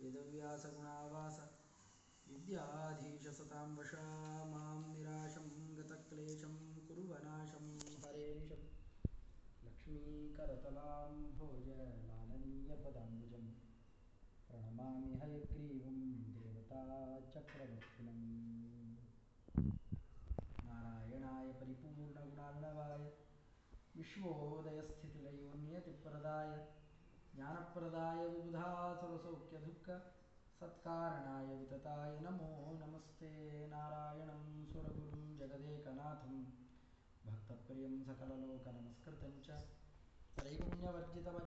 वेदव्यासगुणावास। विद्याधीशसतां वशा मां निराशं गतक्लेशं कुर्वनाशं हरेशं। लक्ष्मीकरतलां भोजलालनीयपदाम्बुजं प्रणमामि हयग्रीवं देवताचक्रवर्तिनं नारायणाय परिपूर्णगुणार्णवाय विश्वोदयस्थितिलयोन्यतिप्रदाय ज्ञानप्रदाय विबुधासुरसौख्यदुःख सत्कारणाय वितताय नमो नमस्ते नारायणं सुरगुरुं जगदेकनाथं भक्तप्रियं सकललोकनमस्कृतं च त्रैगुण्यवर्जितम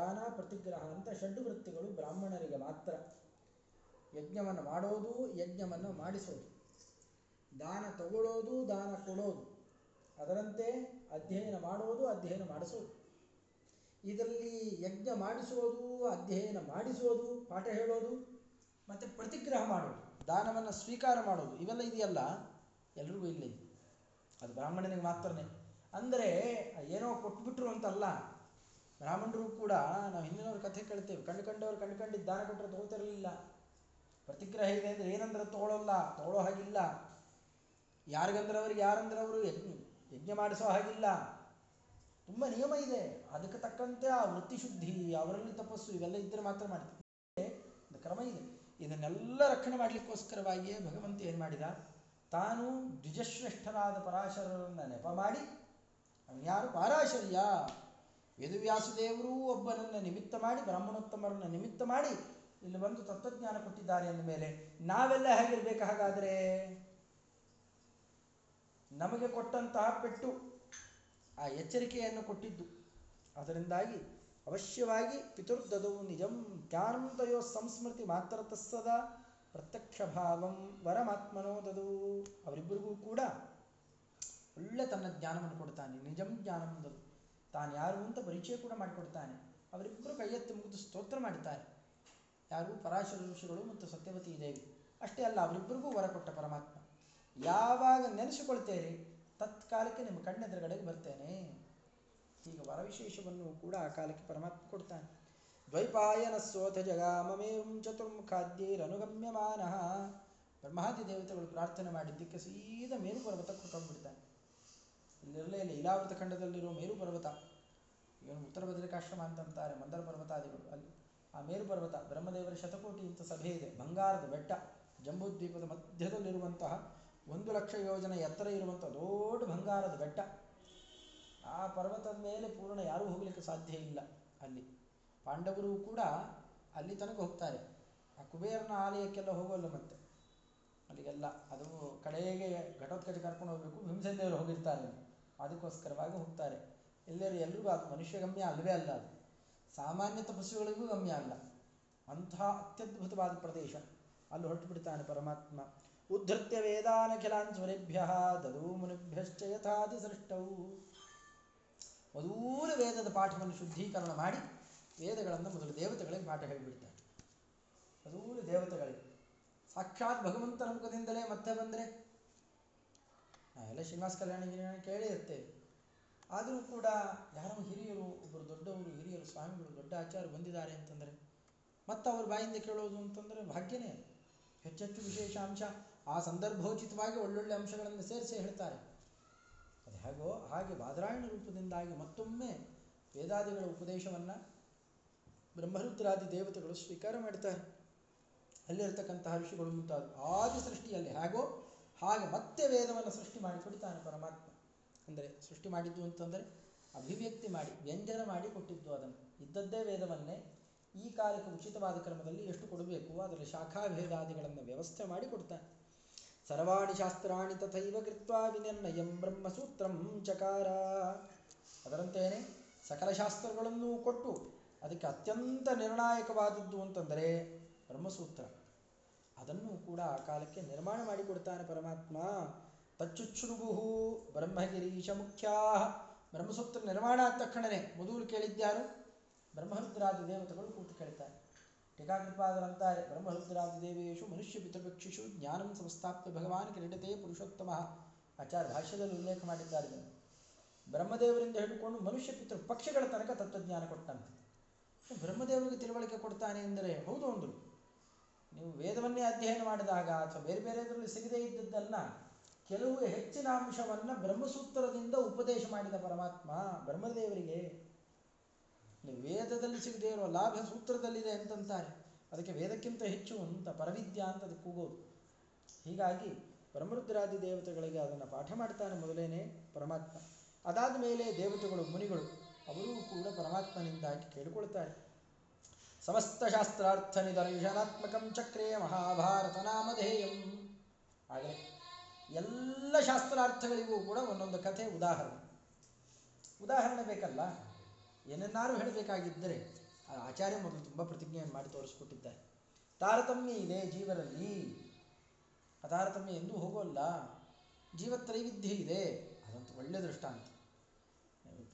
ದಾನ ಪ್ರತಿಗ್ರಹ ಅಂತ ಷಡ್ ವೃತ್ತಿಗಳು ಬ್ರಾಹ್ಮಣರಿಗೆ ಮಾತ್ರ. ಯಜ್ಞವನ್ನು ಮಾಡೋದು, ಯಜ್ಞವನ್ನು ಮಾಡಿಸೋದು. ದಾನ ತಗೊಳ್ಳೋದು ದಾನ ಕೊಡೋದು. ಅದರಂತೆ ಅಧ್ಯಯನ ಮಾಡೋದು, ಅಧ್ಯಯನ ಮಾಡಿಸೋದು. ಇದರಲ್ಲಿ ಯಜ್ಞ ಮಾಡಿಸೋದು, ಅಧ್ಯಯನ ಮಾಡಿಸೋದು, ಪಾಠ ಹೇಳೋದು, ಮತ್ತು ಪ್ರತಿಗ್ರಹ ಮಾಡೋದು, ದಾನವನ್ನು ಸ್ವೀಕಾರ ಮಾಡೋದು, ಇವೆಲ್ಲ ಇದೆಯಲ್ಲ? ಎಲ್ರಿಗೂ ಇಲ್ಲ. ಅದು ಬ್ರಾಹ್ಮಣನಿಗೆ ಮಾತ್ರನೇ. ಅಂದರೆ ಏನೋ ಕೊಟ್ಬಿಟ್ರು ಅಂತಲ್ಲ. ಬ್ರಾಹ್ಮಣರು ಕೂಡ ನಾವು ಹಿಂದಿನವ್ರ ಕಥೆ ಕೇಳ್ತೇವೆ. ಕಂಡು ಕಂಡವ್ರು ಕಂಡು ಕಂಡಿದ್ದು ದಾನ ಕೊಟ್ಟರೆ ತಗೋತಿರಲಿಲ್ಲ. ಪ್ರತಿಗ್ರಹ ಇದೆ ಅಂದರೆ ಏನಂದ್ರೆ ತಗೊಳ್ಳಲ್ಲ ತಗೊಳ್ಳೋ ಹಾಗಿಲ್ಲ. ಯಾರಿಗಂದ್ರೆ ಅವ್ರಿಗೆ ಯಾರಂದ್ರೆ ಅವರು ಯಜ್ಞ ಯಜ್ಞ ಮಾಡಿಸೋ ಹಾಗಿಲ್ಲ. ತುಂಬ ನಿಯಮ ಇದೆ. ಅದಕ್ಕೆ ತಕ್ಕಂತೆ ಆ ವೃತ್ತಿ ಶುದ್ಧಿ, ಅವರಲ್ಲಿ ತಪಸ್ಸು, ಇವೆಲ್ಲ ಇದ್ದರೆ ಮಾತ್ರ ಮಾಡ್ತಾರೆ ಒಂದು ಕ್ರಮ ಇದೆ. ಇದನ್ನೆಲ್ಲ ರಕ್ಷಣೆ ಮಾಡಲಿಕ್ಕೋಸ್ಕರವಾಗಿಯೇ ಭಗವಂತ ಏನು ಮಾಡಿದ? ತಾನು ದ್ವಿಜಶ್ರೇಷ್ಠರಾದ ಪರಾಶರರನ್ನು ನೆಪ ಮಾಡಿ, ಅವನು ಯಾರು? ಪಾರಾಶರ್ಯ. ವೇದವ್ಯಾಸದೇವರೂ ಒಬ್ಬನನ್ನು ನಿಮಿತ್ತ ಮಾಡಿ, ಬ್ರಾಹ್ಮಣೋತ್ತಮರನ್ನು ನಿಮಿತ್ತ ಮಾಡಿ ಇಲ್ಲಿ ಬಂದು ತತ್ವಜ್ಞಾನ ಕೊಟ್ಟಿದ್ದಾರೆ ಅಂದ ಮೇಲೆ ನಾವೆಲ್ಲ ಹೇಗಿರ್ಬೇಕು ಹಾಗಾದರೆ? ನಮಗೆ ಕೊಟ್ಟಂತಹ ಪೆಟ್ಟು ಆ ಎಚ್ಚರಿಕೆಯನ್ನು ಕೊಟ್ಟಿದ್ದು. ಅದರಿಂದಾಗಿ ಅವಶ್ಯವಾಗಿ ಪಿತುರ್ದದೌ ನಿಜಂ ಜ್ಞಾನಂತಯೋ ಸಂಸ್ಮೃತಿ ಮಾತ್ರ ತಸ್ಸದ ಪ್ರತ್ಯಕ್ಷ ಭಾವಂ ವರಮಾತ್ಮನೋ ದದು. ಅವರಿಬ್ಬರಿಗೂ ಕೂಡ ಒಳ್ಳೆ ತನ್ನ ಜ್ಞಾನವನ್ನು ಕೊಡ್ತಾನೆ ನಿಜಂ ಜ್ಞಾನಂ ದದು. ತಾನು ಯಾರು ಅಂತ ಪರಿಚಯ ಕೂಡ ಮಾಡಿಕೊಡ್ತಾನೆ. ಅವರಿಬ್ಬರು ಕೈಯೆತ್ತಿ ಮುಗಿದು ಸ್ತೋತ್ರ ಮಾಡುತ್ತಾರೆ ಯಾರು ಪರಾಶರ ಋಷಿಗಳು ಮತ್ತು ಸತ್ಯವತಿ ದೇವಿ ಅಷ್ಟೇ ಅಲ್ಲ, ಅವರಿಬ್ಬರಿಗೂ ವರ ಕೊಟ್ಟ ಪರಮಾತ್ಮ. ಯಾವಾಗ ನೆನೆಸಿಕೊಳ್ತೇರಿ? ತತ್ಕಾಲಕ್ಕೆ ನಿಮ್ಮ ಕಣ್ಣೆದುರುಗಡೆಗೆ ಬರ್ತೇನೆ. ಈಗ ವರವಿಶೇಷವನ್ನು ಕೂಡ ಆ ಕಾಲಕ್ಕೆ ಪರಮಾತ್ಮ ಕೊಡ್ತಾನೆ. ದ್ವೈಪಾಯನ ಸೋಥ ಜಗಾಮಮೇಂ ಚತುರ್ಮುಖಾದ್ಯೈರನುಗಮ್ಯಮಾನ. ಬ್ರಹ್ಮಾದಿ ದೇವತೆಗಳು ಪ್ರಾರ್ಥನೆ ಮಾಡಿದ್ದಕ್ಕೆ ಸೀದಾ ಮೇರು ಪರ್ವತ ಕೊಟ್ಟೋಗ್ಬಿಡ್ತಾನೆ ಇಲ್ಲಿರಲೇ ಇಲ್ಲ ಇಲಾವೃತ ಖಂಡದಲ್ಲಿರುವ ಮೇರು ಪರ್ವತ ಏನು ಉತ್ತರ ಬದ್ರಿಕಾಶ್ರಮ ಅಂತಂತಾರೆ ಮಂದರ ಪರ್ವತಾದಿಗಳು ಅಲ್ಲಿ. ಆ ಮೇರು ಪರ್ವತ ಬ್ರಹ್ಮದೇವರ ಶತಕೋಟಿ ಅಂತ ಸಭೆ ಇದೆ ಬಂಗಾರದ ಬೆಟ್ಟ, ಜಂಬೂದ್ವೀಪದ ಮಧ್ಯದಲ್ಲಿರುವಂತಹ ಒಂದು ಲಕ್ಷ ಯೋಜನೆ ಎತ್ತರ ಇರುವಂಥ ದೊಡ್ಡ ಬಂಗಾರದ ಬೆಟ್ಟ. ಆ ಪರ್ವತದ ಮೇಲೆ ಪೂರ್ಣ ಯಾರೂ ಹೋಗಲಿಕ್ಕೆ ಸಾಧ್ಯ ಇಲ್ಲ ಅಲ್ಲಿ. ಪಾಂಡವರು ಕೂಡ ಅಲ್ಲಿ ತನಕ ಹೋಗ್ತಾರೆ. ಆ ಕುಬೇರನ ಆಲಯಕ್ಕೆಲ್ಲ ಹೋಗೋಲ್ಲ ಮತ್ತೆ. ಅಲ್ಲಿಗೆಲ್ಲ ಅದು ಕಡೆಗೆ ಘಟೋತ್ಕಚ ಕರ್ಕೊಂಡು ಹೋಗಬೇಕು ಭೀಮಸೇನದೇವರು ಹೋಗಿರ್ತಾರೆ ಅಲ್ಲಿ. ಅದಕ್ಕೋಸ್ಕರವಾಗಿ ಹೋಗ್ತಾರೆ. ಎಲ್ಲರೂ ಎಲ್ರಿಗೂ ಅದು ಮನುಷ್ಯ ಗಮ್ಯ ಅಲ್ಲವೇ ಅಲ್ಲ ಅದು. ಸಾಮಾನ್ಯ ತಪಸ್ವಿಗಳಿಗೂ ಗಮ್ಯ ಅಲ್ಲ. ಅಂತಹ ಅತ್ಯದ್ಭುತವಾದ ಪ್ರದೇಶ. ಅಲ್ಲಿ ಹೊರಟು ಬಿಡ್ತಾನೆ ಪರಮಾತ್ಮ. ಉದ್ಧತ್ಯ ವೇದಾನಖಿಲಾನ್ ಸ್ವರೇಭ್ಯ ದದೂ ಮುನಿಭ್ಯಶ್ಚ ಯಥಾದಿ ಸೃಷ್ಟವು ಮೊದಲು ವೇದದ ಪಾಠವನ್ನು ಶುದ್ಧೀಕರಣ ಮಾಡಿ ವೇದಗಳನ್ನು ಮೊದಲು ದೇವತೆಗಳಿಗೆ ಪಾಠ ಹೇಳಿಬಿಡ್ತಾರೆ. ಮೊದಲು ದೇವತೆಗಳಿಗೆ. ಸಾಕ್ಷಾತ್ ಭಗವಂತನ ಮುಖದಿಂದಲೇ ಮತ್ತೆ ಬಂದರೆ ನಾವೆಲ್ಲ ಶ್ರೀನಿವಾಸ ಕಲ್ಯಾಣ ಗಿಲ್ಯಾಣ ಕೇಳೇ ಇರ್ತೇವೆ ಆದರೂ ಕೂಡ ಯಾರೋ ಹಿರಿಯರು ಒಬ್ಬರು ದೊಡ್ಡವರು, ಹಿರಿಯರು, ಸ್ವಾಮಿಗಳು, ದೊಡ್ಡ ಆಚಾರ ಬಂದಿದ್ದಾರೆ ಅಂತಂದರೆ, ಮತ್ತು ಅವ್ರ ಬಾಯಿಂದ ಕೇಳೋದು ಅಂತಂದರೆ ಭಾಗ್ಯನೇ ಹೆಚ್ಚೆಚ್ಚು ವಿಶೇಷಾಂಶ ಆ ಸಂದರ್ಭೋಚಿತವಾಗಿ ಒಳ್ಳೊಳ್ಳೆ ಅಂಶಗಳನ್ನು ಸೇರಿಸಿ ಹೇಳ್ತಾರೆ. ಅದು ಹೇಗೋ ಹಾಗೆ ಬಾದರಾಯಣ ರೂಪದಿಂದಾಗಿ ಮತ್ತೊಮ್ಮೆ ವೇದಾದಿಗಳ ಉಪದೇಶವನ್ನು ಬ್ರಹ್ಮರುದ್ರಾದಿ ದೇವತೆಗಳು ಸ್ವೀಕಾರ ಮಾಡ್ತಾರೆ. ಅಲ್ಲಿರ್ತಕ್ಕಂತಹ ಋಷಿಗಳು ಮುಂತಾದ ಆದಿ ಸೃಷ್ಟಿಯಲ್ಲಿ ಹೇಗೋ ಹಾಗೆ ಮತ್ತೆ ವೇದವನ್ನು ಸೃಷ್ಟಿ ಮಾಡಿಕೊಡ್ತಾನೆ ಪರಮಾತ್ಮ. ಅಂದರೆ ಸೃಷ್ಟಿ ಮಾಡಿದ್ದು ಅಂತಂದರೆ ಅಭಿವ್ಯಕ್ತಿ ಮಾಡಿ, ವ್ಯಂಜನ ಮಾಡಿ ಕೊಟ್ಟಿದ್ದು ಅದನ್ನು. ಇದ್ದದ್ದೇ ವೇದವನ್ನೇ ಈ ಕಾಲಕ್ಕೆ ಉಚಿತವಾದ ಕ್ರಮದಲ್ಲಿ ಎಷ್ಟು ಕೊಡಬೇಕು ಅದರ ಶಾಖಾಭೇದಾದಿಗಳನ್ನು ವ್ಯವಸ್ಥೆ ಮಾಡಿ ಕೊಡ್ತಾನೆ. ಸರ್ವಾಣಿ ಶಾಸ್ತ್ರಾಣಿ ತಥೈವ ಕೃತ್ವಾ ವಿನಿರ್ಣಯಂ ಬ್ರಹ್ಮಸೂತ್ರಂ ಚಕಾರ. ಅದರಂತೆಯೇ ಸಕಲ ಶಾಸ್ತ್ರಗಳನ್ನೂ ಕೊಟ್ಟು ಅದಕ್ಕೆ ಅತ್ಯಂತ ನಿರ್ಣಾಯಕವಾದದ್ದು ಅಂತಂದರೆ ಬ್ರಹ್ಮಸೂತ್ರ. ಅದನ್ನು ಕೂಡ ಆ ಕಾಲಕ್ಕೆ ನಿರ್ಮಾಣ ಮಾಡಿಕೊಡ್ತಾನೆ ಪರಮಾತ್ಮ. ತಚ್ಚುಚ್ಛ್ರುಭು ಬ್ರಹ್ಮಗಿರೀಶ ಮುಖ್ಯಾ. ಬ್ರಹ್ಮಸೂತ್ರ ನಿರ್ಮಾಣ ಆದ ತಕ್ಷಣನೇ ಮೊದಲು ಕೇಳಿದ್ಯಾರು? ಬ್ರಹ್ಮರುದ್ರಾದಿ ದೇವತೆಗಳು ಕೂತು ಕೇಳ್ತಾರೆ. ಟೀಕಾಕೃಪಾದರಂತಾರೆ ಬ್ರಹ್ಮರುದ್ರಾದಿ ದೇವೇಶು ಮನುಷ್ಯ ಪಿತೃಪಕ್ಷಿಷು ಜ್ಞಾನಂ ಸಂಸ್ಥಾಪ್ಯ ಭಗವಾನ್ ಕ್ರೀಡತೆ ಪುರುಷೋತ್ತಮ. ಆಚಾರ್ಯ ಭಾಷ್ಯದಲ್ಲಿ ಉಲ್ಲೇಖ ಮಾಡಿದ್ದಾರೆ ಬ್ರಹ್ಮದೇವರಿಂದ ಹಿಡ್ಕೊಂಡು ಮನುಷ್ಯ ಪಿತೃ ಪಕ್ಷಿಗಳ ತನಕ ತತ್ವಜ್ಞಾನ ಕೊಟ್ಟಂತೆ. ಬ್ರಹ್ಮದೇವರಿಗೆ ತಿಳುವಳಿಕೆ ಕೊಡ್ತಾನೆ ಎಂದರೆ ಹೌದು ಅಂದರು. ನೀವು ವೇದವನ್ನೇ ಅಧ್ಯಯನ ಮಾಡಿದಾಗ ಅಥವಾ ಬೇರೆ ಬೇರೆದರಲ್ಲಿ ಸಿಗದೇ ಇದ್ದದ್ದನ್ನ ಕೆಲವು ಹೆಚ್ಚಿನ ಅಂಶವನ್ನು ಬ್ರಹ್ಮಸೂತ್ರದಿಂದ ಉಪದೇಶ ಮಾಡಿದ ಪರಮಾತ್ಮ ಬ್ರಹ್ಮದೇವರಿಗೆ, ನೀವು ವೇದದಲ್ಲಿ ಸಿಗದೇ ಇರುವ ಲಾಭ ಸೂತ್ರದಲ್ಲಿದೆ ಅಂತಂತಾರೆ. ಅದಕ್ಕೆ ವೇದಕ್ಕಿಂತ ಹೆಚ್ಚು ಅಂತ ಪರವಿದ್ಯಾ ಅಂತ ಅದು ಕೂಗೋದು. ಹೀಗಾಗಿ ಬ್ರಹ್ಮರುದ್ರಾದಿ ದೇವತೆಗಳಿಗೆ ಅದನ್ನು ಪಾಠ ಮಾಡ್ತಾನೆ ಮೊದಲೇನೆ ಪರಮಾತ್ಮ. ಅದಾದ ಮೇಲೆ ದೇವತೆಗಳು, ಮುನಿಗಳು, ಅವರೂ ಕೂಡ ಪರಮಾತ್ಮನಿಂದಾಗಿ ಕೇಳಿಕೊಳ್ತಾರೆ. ಸಮಸ್ತ ಶಾಸ್ತ್ರಾರ್ಥ ನಿದರ್ಶನಾತ್ಮಕಂ ಚಕ್ರೇ ಮಹಾಭಾರತ ನಾಮಧೇಯಂ ಹಾಗೆ ಎಲ್ಲ ಶಾಸ್ತ್ರಾರ್ಥಗಳಿಗೂ ಕೂಡ ಒಂದೊಂದು ಕಥೆ ಉದಾಹರಣೆ. ಉದಾಹರಣೆ ಬೇಕಲ್ಲ? ಏನನ್ನಾರು ಹೇಳಬೇಕಾಗಿದ್ದರೆ ಆಚಾರ್ಯ ಮೊದಲು ತುಂಬ ಪ್ರತಿಜ್ಞೆಯನ್ನು ಮಾಡಿ ತೋರಿಸ್ಕೊಟ್ಟಿದ್ದಾರೆ. ತಾರತಮ್ಯ ಇದೆ ಜೀವರಲ್ಲಿ. ತಾರತಮ್ಯ ಎಂದೂ ಹೋಗೋಲ್ಲ. ಜೀವತ್ರೈವಿಧ್ಯ ಇದೆ. ಅದಂತೂ ಒಳ್ಳೆ ದೃಷ್ಟಾಂತ.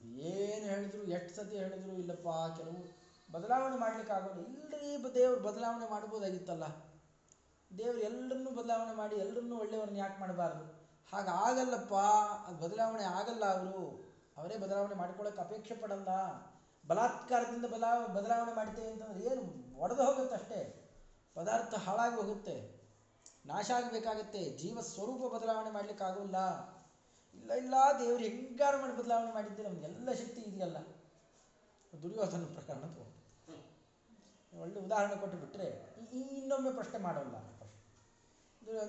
ಏನು ಹೇಳಿದ್ರು, ಎಷ್ಟು ಸತಿ ಹೇಳಿದ್ರು, ಇಲ್ಲಪ್ಪ, ಕೆಲವು ಬದಲಾವಣೆ ಮಾಡ್ಲಿಕ್ಕಾಗೋಲ್ಲ ಇಲ್ಲರಿ ದೇವ್ರು ಬದಲಾವಣೆ ಮಾಡ್ಬೋದಾಗಿತ್ತಲ್ಲ ದೇವರು ಎಲ್ಲರನ್ನೂ ಬದಲಾವಣೆ ಮಾಡಿ ಎಲ್ಲರನ್ನೂ ಒಳ್ಳೆಯವ್ರನ್ನ ಯಾಕೆ ಮಾಡಬಾರ್ದು? ಹಾಗಾಗಲ್ಲಪ್ಪ ಅದು ಬದಲಾವಣೆ ಆಗಲ್ಲ ಅವರು. ಅವರೇ ಬದಲಾವಣೆ ಮಾಡ್ಕೊಳ್ಳೋಕೆ ಅಪೇಕ್ಷೆ ಪಡಲ್ಲ. ಬಲಾತ್ಕಾರದಿಂದ ಬದಲಾ, ಬದಲಾವಣೆ ಮಾಡ್ತೇವೆ ಅಂತಂದ್ರೆ ಏನು, ಒಡೆದು ಹೋಗುತ್ತೆ ಅಷ್ಟೇ. ಪದಾರ್ಥ ಹಾಳಾಗಿ ಹೋಗುತ್ತೆ. ನಾಶ ಆಗಬೇಕಾಗತ್ತೆ. ಜೀವ ಸ್ವರೂಪ ಬದಲಾವಣೆ ಮಾಡ್ಲಿಕ್ಕಾಗೋಲ್ಲ ಇಲ್ಲ ಇಲ್ಲ, ದೇವರು ಹೆಂಗಾರು ಮಾಡಿ ಬದಲಾವಣೆ ಮಾಡಿದ್ದೆ ನಮಗೆಲ್ಲ ಶಕ್ತಿ ಇದೆಯಲ್ಲ. ದುರ್ಯೋಧನ ಪ್ರಕರಣ ಒಳ್ಳೆ ಉದಾಹರಣೆ ಕೊಟ್ಟು ಬಿಟ್ಟರೆ ಇನ್ನೊಮ್ಮೆ ಪ್ರಶ್ನೆ ಮಾಡೋಲ್ಲ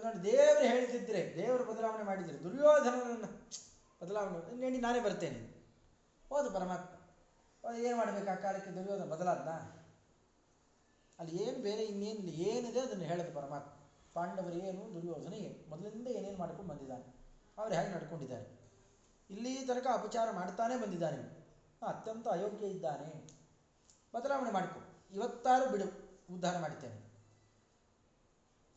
ನೋಡಿ, ದೇವರು ಹೇಳ್ತಿದ್ರೆ, ದೇವರು ಬದಲಾವಣೆ ಮಾಡಿದರೆ, ದುರ್ಯೋಧನನನ್ನು ಬದಲಾವಣೆ ನೋಡಿ ನಾನೇ ಬರ್ತೇನೆ. ಹೋದು ಪರಮಾತ್ಮ. ಏನು ಮಾಡಬೇಕು ಆ ಕಾಲಕ್ಕೆ ದುರ್ಯೋಧನ ಬದಲಾದ್ನ? ಅಲ್ಲಿ ಏನು ಬೇರೆ ಇನ್ನೇನು ಏನಿದೆ ಅದನ್ನು ಹೇಳಿದ ಪರಮಾತ್ಮ. ಪಾಂಡವರು ಏನು, ದುರ್ಯೋಧನ ಏನು, ಮೊದಲಿಂದ ಏನೇನು ಮಾಡ್ಕೊಂಡು ಬಂದಿದ್ದಾನೆ ಅವ್ರು ಹೇಗೆ ನಡ್ಕೊಂಡಿದ್ದಾರೆ. ಇಲ್ಲಿ ತನಕ ಅಪಚಾರ ಮಾಡ್ತಾನೆ ಬಂದಿದ್ದಾನೆ ಅತ್ಯಂತ ಅಯೋಗ್ಯ ಇದ್ದಾನೆ. ಬದಲಾವಣೆ ಮಾಡಿಕೊ. ಇವತ್ತಾರು ಬಿಡು, ಉದ್ಧಾರ ಮಾಡ್ತೇನೆ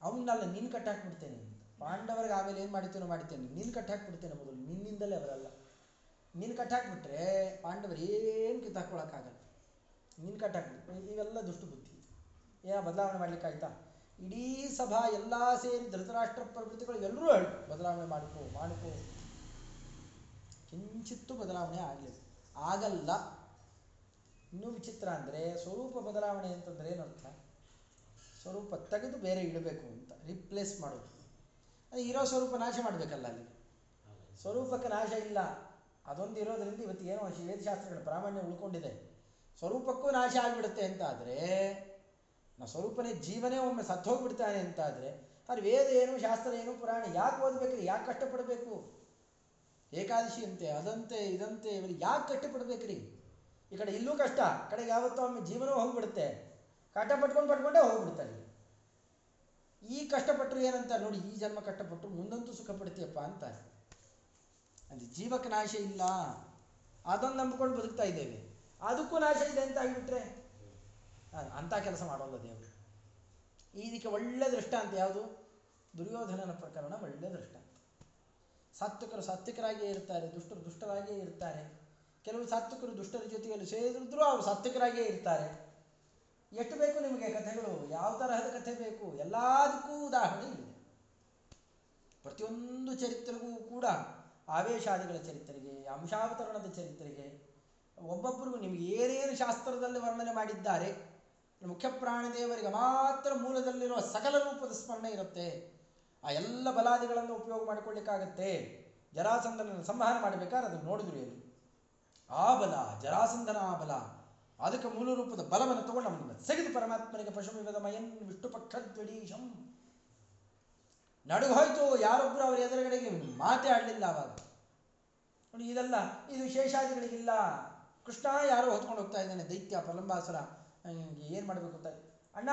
ಅವನ್ನಲ್ಲ ನೀನು ಕಟ್ಟಾಕ್ಬಿಡ್ತೇನೆ. ಪಾಂಡವರಿಗೆ ಆಮೇಲೆ ಏನು ಮಾಡ್ತೇನೋ ಮಾಡ್ತೇನೆ ನೀನು ಕಟ್ಟಾಕ್ಬಿಡ್ತೇನೆ ಮೊದಲು, ನಿನ್ನಿಂದಲೇ ಅವರಲ್ಲ. ನೀನು ಕಟ್ಟಾಕ್ಬಿಟ್ರೆ ಪಾಂಡವರು ಏನು ಕಿತ್ತಾಕ್ಕೊಳಕ್ಕಾಗಲ್ಲ ನೀನು ಕಟ್ಟಾಕ್ಬಿಟ್ಟು ಇವೆಲ್ಲ ದುಷ್ಟು ಬುದ್ಧಿ. ಏನ ಬದಲಾವಣೆ ಮಾಡ್ಲಿಕ್ಕಾಯ್ತಾ ಇಡೀ ಸಭಾ ಎಲ್ಲ ಸೇರಿ ಧೃತರಾಷ್ಟ್ರ ಪ್ರವೃತ್ತಿಗಳು ಎಲ್ಲರೂ ಹೇಳು, ಬದಲಾವಣೆ ಮಾಡ್ಕೋ ಮಾಡ್ಕೋ. ಕಿಂಚಿತ್ತು ಬದಲಾವಣೆ ಆಗಲಿಲ್ಲ. ಆಗಲ್ಲ. ಇನ್ನೂ ವಿಚಿತ್ರ ಅಂದರೆ ಸ್ವರೂಪ ಬದಲಾವಣೆ ಅಂತಂದ್ರೆ ಏನರ್ಥ ಸ್ವರೂಪ ತೆಗೆದು ಬೇರೆ ಇಡಬೇಕು ಅಂತ ರಿಪ್ಲೇಸ್ ಮಾಡೋದು. ಅದು ಇರೋ ಸ್ವರೂಪ ನಾಶ ಮಾಡಬೇಕಲ್ಲ ಅಲ್ಲಿ. ಸ್ವರೂಪಕ್ಕೆ ನಾಶ ಇಲ್ಲ. ಅದೊಂದು ಇರೋದ್ರಿಂದ ಇವತ್ತು ಏನೋ ವೇದಶಾಸ್ತ್ರಗಳ ಪ್ರಾಮಾಣ್ಯ ಉಳ್ಕೊಂಡಿದೆ. ಸ್ವರೂಪಕ್ಕೂ ನಾಶ ಆಗಿಬಿಡುತ್ತೆ ಅಂತ ಆದರೆ ನಾ ಸ್ವರೂಪನೇ ಜೀವನೇ ಒಮ್ಮೆ ಸತ್ತೋಗ್ಬಿಡ್ತಾನೆ ಅಂತಾದರೆ, ಅದು ವೇದ ಏನು, ಶಾಸ್ತ್ರ ಏನು, ಪುರಾಣ ಯಾಕೆ ಓದಬೇಕ್ರಿ? ಯಾಕೆ ಕಷ್ಟಪಡಬೇಕು? ಏಕಾದಶಿ ಅಂತೆ, ಅದಂತೆ, ಇದಂತೆ ಇವರು ಯಾಕೆ ಕಷ್ಟಪಡ್ಬೇಕ್ರಿ? ಈ ಕಡೆ ಇಲ್ಲೂ ಕಷ್ಟ. ಕಡೆಗೆ ಯಾವತ್ತೋ ಒಮ್ಮೆ ಜೀವನವೂ ಹೋಗ್ಬಿಡುತ್ತೆ. ಕಷ್ಟ ಪಟ್ಕೊಂಡು ಪಟ್ಕೊಂಡೇ ಹೋಗ್ಬಿಡ್ತಾರೆ ಈ ಕಷ್ಟಪಟ್ಟರು ಏನಂತ ನೋಡಿ, ಈ ಜನ್ಮ ಕಷ್ಟಪಟ್ಟರು ಮುಂದಂತೂ ಸುಖ ಪಡ್ತೀಯಪ್ಪ ಅಂತಾರೆ ಅಲ್ಲಿ ಜೀವಕ್ಕೆ ನಾಶ ಇಲ್ಲ. ಅದನ್ನು ನಂಬಿಕೊಂಡು ಬದುಕ್ತಾ ಇದ್ದೇವೆ. ಅದಕ್ಕೂ ನಾಶ ಇದೆ ಅಂತ ಆಗಿಬಿಟ್ರೆ? ಅಂಥ ಕೆಲಸ ಮಾಡೋಲ್ಲ ದೇವರು. ಇದಕ್ಕೆ ಒಳ್ಳೆ ದೃಷ್ಟಾಂತ ಯಾವುದು? ದುರ್ಯೋಧನನ ಪ್ರಕರಣ ಒಳ್ಳೆ ದೃಷ್ಟ. ಸಾತ್ವಿಕರು ಸಾತ್ವಿಕರಾಗಿಯೇ ಇರ್ತಾರೆ, ದುಷ್ಟರು ದುಷ್ಟರಾಗಿಯೇ ಇರ್ತಾರೆ. ಕೆಲವು ಸಾತ್ವಿಕರು ದುಷ್ಟರ ಜೊತೆಯಲ್ಲಿ ಸೇರಿದ್ರು ಅವರು ಸಾತ್ವಿಕರಾಗಿಯೇ ಇರ್ತಾರೆ. ಎಷ್ಟು ಬೇಕು ನಿಮಗೆ ಕಥೆಗಳು? ಯಾವ ತರಹದ ಕಥೆ ಬೇಕು? ಎಲ್ಲದಕ್ಕೂ ಉದಾಹರಣೆ ಇದೆ. ಪ್ರತಿಯೊಂದು ಚರಿತ್ರೆಗೂ ಕೂಡ ಆವೇಶಾದಿಗಳ ಚರಿತ್ರೆಗೆ, ಅಂಶಾವತರಣದ ಚರಿತ್ರೆಗೆ ಒಬ್ಬೊಬ್ಬರಿಗೂ ನಿಮಗೆ ಏನೇನು ಶಾಸ್ತ್ರದಲ್ಲಿ ವರ್ಣನೆ ಮಾಡಿದ್ದಾರೆ ಮುಖ್ಯ ಪ್ರಾಣದೇವರಿಗೆ ಮಾತ್ರ ಮೂಲದಲ್ಲಿರುವ ಸಕಲ ರೂಪದ ಸ್ಮರಣೆ ಇರುತ್ತೆ. ಆ ಎಲ್ಲ ಬಲಾದಿಗಳನ್ನು ಉಪಯೋಗ ಮಾಡಿಕೊಳ್ಳಿಕ್ಕಾಗತ್ತೆ. ಜರಾಸಂಧನನ್ನು ಸಂಹಾರ ಮಾಡಬೇಕಾದ್ರೆ ಅದನ್ನು ನೋಡಿದ್ರು ಏನು ಆ ಬಲ, ಜರಾಸಂಧನ ಆ ಬಲ, ಅದಕ್ಕೆ ಮೂಲ ರೂಪದ ಬಲವನ್ನು ತಗೊಂಡು ಅವನನ್ನು ಸೆಗೆದು ಪರಮಾತ್ಮನಿಗೆ ಪಶುಮಿವದ ಮಯನ್ ವಿಷ್ಣು ಪಕ್ಷದ್ವಡೀಶಂ ನಡುಗೋಯ್ತು ಯಾರೊಬ್ಬರು ಅವರ ಎದುರುಗಡೆಗೆ ಮಾತೇ ಆಡಲಿಲ್ಲ ಅವಾಗ. ನೋಡಿ, ಇದೆಲ್ಲ, ಇದು ಶೇಷಾದಿಗಳಿಗಿಲ್ಲ ಕೃಷ್ಣ ಯಾರೋ ಹೊತ್ಕೊಂಡು ಹೋಗ್ತಾ ಇದ್ದಾನೆ, ದೈತ್ಯ ಪ್ರಲಂಬಾಸುರ ಏನು ಮಾಡಬೇಕು ಅಂತ. ಅಣ್ಣ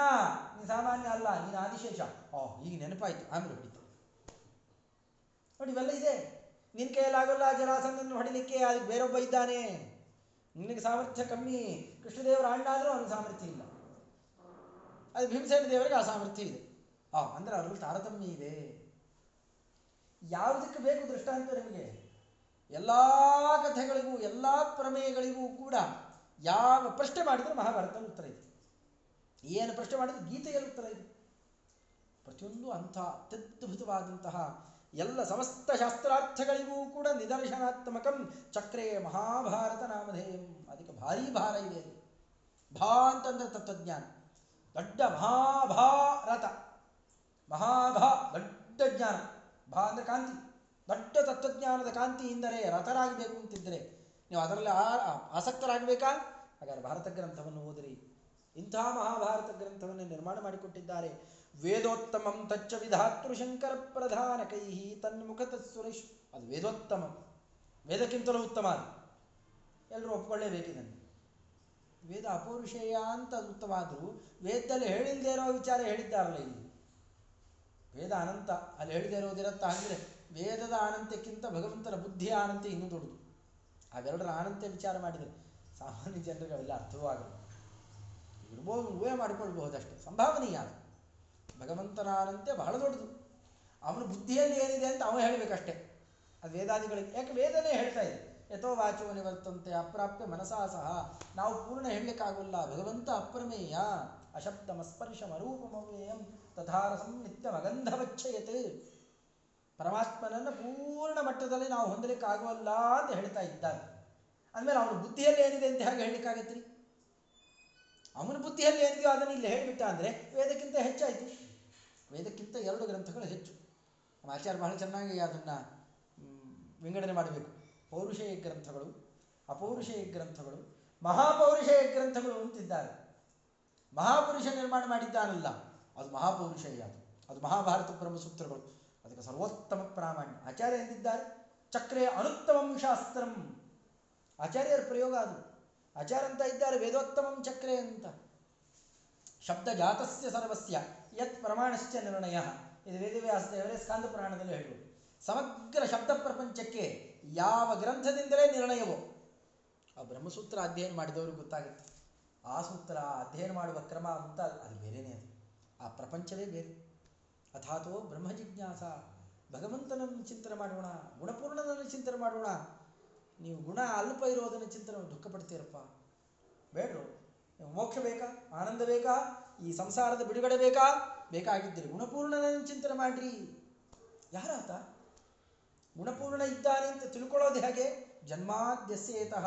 ನೀನು ಸಾಮಾನ್ಯ ಅಲ್ಲ, ನೀನು ಆದಿಶೇಷ. ಓ ಈಗ ನೆನಪಾಯ್ತು, ಆಮೇಲೆ ಹೊಡಿತು ನೋಡಿ, ಇವೆಲ್ಲ ಇದೆ. ನಿನ್ನ ಕೈಯಲ್ಲಾಗಲ್ಲ ಜರಾಸಂಧನ ಹೊಡಿಲಿಕ್ಕೆ ಅದಕ್ಕೆ ಬೇರೊಬ್ಬ ಇದ್ದಾನೆ. ನಿನಗೆ ಸಾಮರ್ಥ್ಯ ಕಮ್ಮಿ. ಕೃಷ್ಣದೇವರ ಅಣ್ಣ ಆದರೂ ಅವನಿಗೆ ಸಾಮರ್ಥ್ಯ ಇಲ್ಲ. ಅದು ಭೀಮಸೇನ ದೇವರಿಗೆ ಆ ಸಾಮರ್ಥ್ಯ ಇದೆ. ಆ, ಅಂದ್ರೆ ಅದರಲ್ಲಿ ತಾರತಮ್ಯ ಇದೆ. ಯಾವುದಕ್ಕೆ ಬೇಕು ದೃಷ್ಟಾಂತ ನಿಮಗೆ? ಎಲ್ಲ ಕಥೆಗಳಿಗೂ, ಎಲ್ಲ ಪ್ರಮೇಯಗಳಿಗೂ ಕೂಡ ಯಾವ ಪ್ರಶ್ನೆ ಮಾಡಿದರೂ ಮಹಾಭಾರತ ಉತ್ತರ ಇದೆ. ಏನು ಪ್ರಶ್ನೆ ಮಾಡಿದ್ರೆ ಗೀತೆಯಲ್ಲಿ ಉತ್ತರ ಇದೆ. ಪ್ರತಿಯೊಂದು ಅಂಥ ಅತ್ಯದ್ಭುತವಾದಂತಹ ಎಲ್ಲ ಸಮಸ್ತ ಶಾಸ್ತ್ರಾರ್ಥಗಳಿಗೂ ಕೂಡ ನಿದರ್ಶನಾತ್ಮಕಂ. ಚಕ್ರೇ ಮಹಾಭಾರತ ನಾಮಧೇಯಂ. ಅದಕ್ಕೆ ಭಾರೀ ಭಾರ ಇದೆ. ಭಾ ಅಂತಂದ್ರೆ ತತ್ವಜ್ಞಾನ. ದೊಡ್ಡ ಮಹಾಭಾರತ. ಮಹಾಭಾ ದೊಡ್ಡ ಜ್ಞಾನ. ಭಾ ಅಂದ್ರೆ ಕಾಂತಿ. ದೊಡ್ಡ ತತ್ವಜ್ಞಾನದ ಕಾಂತಿ ಎಂದರೆ ರಥರಾಗಬೇಕು ಅಂತಿದ್ದರೆ ನೀವು ಅದರಲ್ಲಿ ಆಸಕ್ತರಾಗಬೇಕಾ? ಹಾಗಾದ್ರೆ ಭಾರತ ಗ್ರಂಥವನ್ನು ಓದಿರಿ. ಇಂಥ ಮಹಾಭಾರತ ಗ್ರಂಥವನ್ನು ನಿರ್ಮಾಣ ಮಾಡಿಕೊಟ್ಟಿದ್ದಾರೆ. ವೇದೋತ್ತಮಂ ತಚ್ಚ ವಿಧಾತೃ ಶಂಕರ ಪ್ರಧಾನ ಕೈಹಿ ತನ್ಮುಖತ ಸುರೇಶ್. ಅದು ವೇದೋತ್ತಮ. ವೇದಕ್ಕಿಂತಲೂ ಉತ್ತಮ ಅದು. ಎಲ್ಲರೂ ಒಪ್ಕೊಳ್ಳೇಬೇಕಿದನ್ನು ವೇದ ಅಪೌರುಷೇಯ ಅಂತ ಅದು ಉತ್ತಮವಾದರೂ ವೇದದಲ್ಲಿ ಹೇಳಿಲ್ಲದೆ ಇರೋ ವಿಚಾರ ಹೇಳಿದ್ದಾರಲ್ಲ ಇಲ್ಲಿ. ವೇದ ಅನಂತ, ಅಲ್ಲಿ ಹೇಳಿದೆ ಇರೋದಿರತ್ತ ಅಂದರೆ ವೇದದ ಅನಂತಕ್ಕಿಂತ ಭಗವಂತನ ಬುದ್ಧಿಯ ಅನಂತ ಇನ್ನೂ ದೊಡ್ಡದು. ಅವೆರಡರ ಅನಂತ ವಿಚಾರ ಮಾಡಿದರೆ ಸಾಮಾನ್ಯ ಜನರಿಗೆ ಅವೆಲ್ಲ ಅರ್ಥವೂ ಆಗಲ್ಲ ಇರ್ಬೋದು, ಊಹೆ ಮಾಡಿಕೊಳ್ಬಹುದಷ್ಟೇ. ಸಂಭಾವನೀಯ ಅದು. ಭಗವಂತನ ಅನಂತ್ಯ ಬಹಳ ದೊಡ್ಡದು. ಅವನ ಬುದ್ಧಿಯಲ್ಲಿ ಏನಿದೆ ಅಂತ ಅವನು ಹೇಳಬೇಕಷ್ಟೇ. ಅದು ವೇದಾದಿಗಳಿಗೆ, ಯಾಕೆ ವೇದನೆ ಹೇಳ್ತಾ ಇದೆ, ಯಥೋ ವಾಚೋ ನಿವರ್ತಂತೆ ಅಪ್ರಾಪ್ಯ ಮನಸಾ ಸಹ, ನಾವು ಪೂರ್ಣ ಹೇಳಲಿಕ್ಕಾಗಲ್ಲ, ಭಗವಂತ ಅಪ್ರಮೇಯ ಅಶಬ್ದಮಸ್ಪರ್ಶಮರೂಪಮವ್ಯಯಂ ತಥಾರಸಂ ನಿತ್ಯಮಗಂಧವಚ್ಚಯತ್. ಪರಮಾತ್ಮನನ್ನು ಪೂರ್ಣ ಮಟ್ಟದಲ್ಲಿ ನಾವು ಹೊಂದಲಿಕ್ಕಾಗುವಲ್ಲ ಅಂತ ಹೇಳ್ತಾ ಇದ್ದಾನೆ. ಅಂದಮೇಲೆ ಅವನ ಬುದ್ಧಿಯಲ್ಲಿ ಏನಿದೆ ಅಂತ ಹೇಗೆ ಹೇಳಲಿಕ್ಕಾಗತ್ರಿ? ಅವನ ಬುದ್ಧಿಯಲ್ಲಿ ಏನಿದೆಯೋ ಅದನ್ನು ಇಲ್ಲಿ ಹೇಳಿಬಿಟ್ಟ ಅಂದರೆ ವೇದಕ್ಕಿಂತ ಹೆಚ್ಚಾಯಿತು. ವೇದಕ್ಕಿಂತ ಎರಡು ಗ್ರಂಥಗಳು ಹೆಚ್ಚು. ನಮ್ಮ ಆಚಾರ್ಯ ಬಹಳ ಚೆನ್ನಾಗಿ ಅದನ್ನು ವಿಂಗಡಣೆ ಮಾಡಬೇಕು. ಪೌರುಷೇಯ ಗ್ರಂಥಗಳು ಅಪೌರುಷೇಯ ಗ್ರಂಥಗಳು ಮಹಾಪೌರುಷೇಯ ಗ್ರಂಥಗಳು ಅಂತಿದ್ದಾರೆ. ಮಹಾಪುರುಷ ನಿರ್ಮಾಣ ಮಾಡಿದ್ದಾನಲ್ಲ, ಅದು ಮಹಾಪೌರುಷೇಯ ಅದು. ಅದು ಮಹಾಭಾರತ ಬ್ರಹ್ಮಸೂತ್ರಗಳು ಅದಕ್ಕೆ ಸರ್ವೋತ್ತಮ ಪ್ರಾಮಾಣ್ಯ. ಆಚಾರ್ಯ ಎಂದಿದ್ದಾರೆ? ಚಕ್ರೆಯ ಅನುತ್ತಮಂ ಶಾಸ್ತ್ರಂ. ಆಚಾರ್ಯರ ಪ್ರಯೋಗ ಅದು. ಆಚಾರ್ಯ ಅಂತ ಇದ್ದಾರೆ, ವೇದೋತ್ತಮಂ ಚಕ್ರೆ ಅಂತ. ಶಬ್ದ ಜಾತಸ್ಯ ಸರ್ವಸ್ಯ. ಯತ್ ಪ್ರಮಾಣಶ್ಚ ನಿರ್ಣಯ. ಇದು ವೇದವ್ಯಾಸ ದೇವರೇ ಸ್ಕಾಂದ ಪುರಾಣದಲ್ಲಿ ಹೇಳುವುದು ಸಮಗ್ರ ಶಬ್ದ ಪ್ರಪಂಚಕ್ಕೆ ಯಾವ ಗ್ರಂಥದಿಂದಲೇ ನಿರ್ಣಯವೋ, ಆ ಬ್ರಹ್ಮಸೂತ್ರ ಅಧ್ಯಯನ ಮಾಡಿದವರು ಗೊತ್ತಾಗುತ್ತೆ. ಆ ಸೂತ್ರ ಅಧ್ಯಯನ ಮಾಡುವ ಕ್ರಮ ಅಂತ ಅದು ಬೇರೆಯೇ ಅದು. ಆ ಪ್ರಪಂಚವೇ ಬೇರೆ. ಅಥಾತೋ ಬ್ರಹ್ಮ ಜಿಜ್ಞಾಸ. ಭಗವಂತನನ್ನು ಚಿಂತನೆ ಮಾಡೋಣ, ಗುಣಪೂರ್ಣನನ್ನು ಚಿಂತನೆ ಮಾಡೋಣ. ನೀವು ಗುಣ ಅಲ್ಪ ಇರೋದನ್ನು ಚಿಂತನೆ ದುಃಖ ಪಡ್ತೀರಪ್ಪ ಬೇಡ್ರು. ಮೋಕ್ಷ ಬೇಕಾ? ಆನಂದ ಬೇಕಾ? ಈ ಸಂಸಾರದ ಬಿಡುಗಡೆ ಬೇಕಾ? ಬೇಕಾಗಿದ್ದರೆ ಗುಣಪೂರ್ಣನನ್ನು ಚಿಂತನೆ ಮಾಡ್ರಿ. ಯಾರಾತ? ಗುಣಪೂರ್ಣ ಇದ್ದಾನೆ ಅಂತ ತಿಳ್ಕೊಳ್ಳೋದು ಹೇಗೆ? ಜನ್ಮಾದ್ಯಸೇತಃ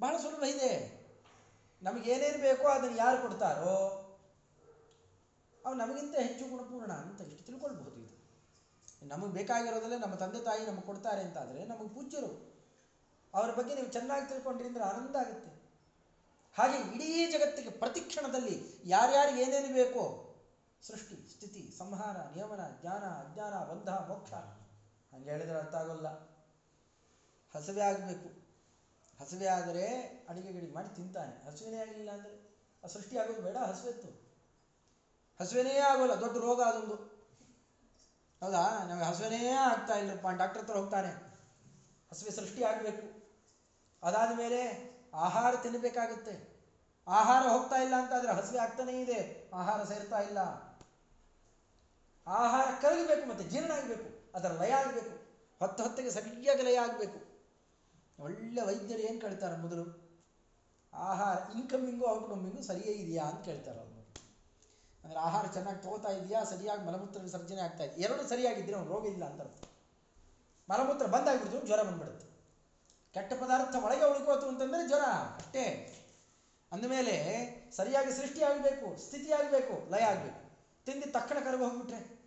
ಬಹಳ ಸುಲಭ ಇದೆ. ನಮಗೇನೇನು ಬೇಕೋ ಅದನ್ನು ಯಾರು ಕೊಡ್ತಾರೋ ಅವು ನಮಗಿಂತ ಹೆಚ್ಚು ಗುಣಪೂರ್ಣ ಅಂತ ಇಷ್ಟು ತಿಳ್ಕೊಳ್ಬಹುದು ಇದು. ನಮಗೆ ಬೇಕಾಗಿರೋದಲ್ಲೇ ನಮ್ಮ ತಂದೆ ತಾಯಿ ನಮಗೆ ಕೊಡ್ತಾರೆ ಅಂತಾದರೆ ನಮಗೆ ಪೂಜ್ಯರು, ಅವರ ಬಗ್ಗೆ ನೀವು ಚೆನ್ನಾಗಿ ತಿಳ್ಕೊಂಡ್ರಿ ಅಂದ್ರೆ ಆನಂದ ಆಗುತ್ತೆ. ಹಾಗೆ ಇಡೀ ಜಗತ್ತಿಗೆ ಪ್ರತಿ ಕ್ಷಣದಲ್ಲಿ ಯಾರ್ಯಾರಿಗೆ ಏನೇನು ಬೇಕೋ, ಸೃಷ್ಟಿ, ಸ್ಥಿತಿ, ಸಂಹಾರ, ನಿಯಮನ, ಜ್ಞಾನ, ಅಜ್ಞಾನ, ಬಂಧ, ಮೋಕ್ಷ, ಹಂಗೆ ಹೇಳಿದ್ರೆ ಅರ್ಥ ಆಗೋಲ್ಲ. ಹಸಿವೆ ಆಗಬೇಕು. ಹಸಿವೆ ಆದರೆ ಅಡಿಗೆ ಗಿಡಿಗೆ ಮಾಡಿ ತಿಂತಾನೆ. ಹಸುವಿನೇ ಆಗಲಿಲ್ಲ ಅಂದರೆ ಆ ಸೃಷ್ಟಿ ಆಗೋದು ಬೇಡ ಹಸುವೆತ್ತು ಹಸುವೆನೇ ಆಗೋಲ್ಲ, ದೊಡ್ಡ ರೋಗ ಅದೊಂದು. ಹೌದಾ? ನಮಗೆ ಹಸುವೆನೇ ಆಗ್ತಾ ಇಲ್ಲಪ್ಪ ಡಾಕ್ಟರ್ ಹತ್ರ ಹೋಗ್ತಾನೆ. ಹಸುವೆ ಸೃಷ್ಟಿ ಆಗಬೇಕು. ಅದಾದ ಮೇಲೆ ಆಹಾರ ತಿನ್ನಬೇಕಾಗುತ್ತೆ ಆಹಾರ ಹೋಗ್ತಾ ಇಲ್ಲ ಅಂತ ಆದರೆ ಹಸಿವೆ ಆಗ್ತಾನೇ ಇದೆ. ಆಹಾರ ಸೇರ್ತಾ ಇಲ್ಲ. ಆಹಾರ ಕರಗಬೇಕು ಮತ್ತೆ ಜೀರ್ಣ ಆಗಬೇಕು, ಅದರ ಲಯ ಆಗಬೇಕು, ಹೊತ್ತು ಹೊತ್ತಿಗೆ ಸರಿಯಾಗಿ ಲಯ ಆಗಬೇಕು. ಒಳ್ಳೆ ವೈದ್ಯರು ಏನು ಕೇಳ್ತಾರೆ ಮೊದಲು? ಆಹಾರ ಇನ್ಕಮಿಂಗು ಔಟ್ಕಮಿಂಗು ಸರಿಯೇ ಇದೆಯಾ ಅಂತ ಕೇಳ್ತಾರೆ ಅವರು ಅಂದರೆ ಆಹಾರ ಚೆನ್ನಾಗಿ ತಗೋತಾ ಇದೆಯಾ? ಸರಿಯಾಗಿ ಮಲಮೂತ್ರ ವಿಸರ್ಜನೆ ಆಗ್ತಾ ಇದೆ. ಎರಡು ಸರಿಯಾಗಿದ್ದರೆ ಅವ್ನು ರೋಗ ಇಲ್ಲ ಅಂತ ಅರ್ಥ. ಮಲಮೂತ್ರ ಬಂದಾಗ್ಬಿಡ್ತು ಜ್ವರ ಬಂದ್ಬಿಡುತ್ತೆ. ಕೆಟ್ಟ ಪದಾರ್ಥ ಒಳಗೆ ಉಳ್ಕೋತು ಅಂತಂದರೆ ಜ್ವರ, ಅಷ್ಟೇ. ಅಂದಮೇಲೆ ಸರಿಯಾಗಿ ಸೃಷ್ಟಿ ಆಗಬೇಕು ಸ್ಥಿತಿ ಆಗಬೇಕು ಲಯ ಆಗಬೇಕು. ತಿಂದು ತಕ್ಷಣ ಕರಗು ಹೋಗ್ಬಿಟ್ರೆ.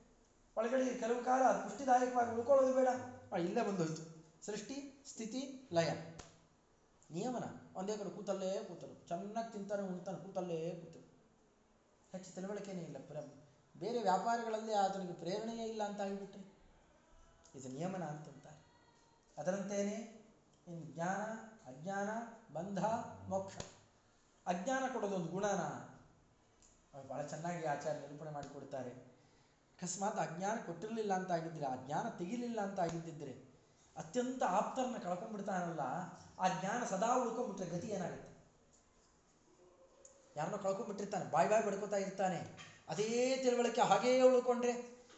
ಒಳಗಡೆ ಕೆಲವು ಕಾಲ ಅದು ಪುಷ್ಟಿದಾಯಕವಾಗಿ ಉಳ್ಕೊಳ್ಳೋದು ಬೇಡ. ಇಲ್ಲೇ ಬಂದೋಯ್ತು. ಸೃಷ್ಟಿ, ಸ್ಥಿತಿ, ಲಯ. ನಿಯಮನ. ಒಂದೇ ಕಡೆ ಕೂತಲ್ಲೇ ಕೂತರು. ಚೆನ್ನಾಗಿ ತಿಂತಾನೆ ಉಣ್ತಾನೆ ಕೂತಲ್ಲೇ ಕೂತರು. ಹೆಚ್ಚು ತಿಳುವಳಿಕೆನೇ ಇಲ್ಲ ಪ್ರ ಬೇರೆ ವ್ಯಾಪಾರಗಳಲ್ಲಿ ಆತನಿಗೆ ಪ್ರೇರಣೆಯೇ ಇಲ್ಲ ಅಂತ ಆಗಿಬಿಟ್ರೆ. ಇದು ನಿಯಮನ ಅಂತಂತಾರೆ. ಅದರಂತೆಯೇ ಇನ್ನು ಜ್ಞಾನ, ಅಜ್ಞಾನ, ಬಂಧ, ಮೋಕ್ಷ. ಅಜ್ಞಾನ ಕೊಡೋದೊಂದು ಗುಣನ. ಅವ್ರು ಭಾಳ ಚೆನ್ನಾಗಿ ಆಚಾರ್ಯ ನಿರೂಪಣೆ ಮಾಡಿಕೊಡ್ತಾರೆ ಅಕಸ್ಮಾತ್ ಅಜ್ಞಾನ ಕೊಟ್ಟಿರಲಿಲ್ಲ ಅಂತ ಆಗಿದ್ದರೆ ಆ ಜ್ಞಾನ ತೆಗಿಲಿಲ್ಲ ಅಂತ ಆಗಿದ್ದಿದ್ರೆ ಅತ್ಯಂತ ಆಪ್ತರನ್ನ ಕಳ್ಕೊಂಡ್ಬಿಡ್ತಾನಲ್ಲ, ಆ ಜ್ಞಾನ ಸದಾ ಉಳ್ಕೊಂಡ್ಬಿಟ್ರೆ ಗತಿ ಏನಾಗುತ್ತೆ? ಯಾರನ್ನೋ ಕಳ್ಕೊಂಡ್ಬಿಟ್ಟಿರ್ತಾನೆ, ಬಾಯ್ ಬಾಯ್ ಬಡ್ಕೋತಾ ಇರ್ತಾನೆ. ಅದೇ ತಿಳುವಳಿಕೆ ಹಾಗೇ ಉಳ್ಕೊಂಡ್ರೆ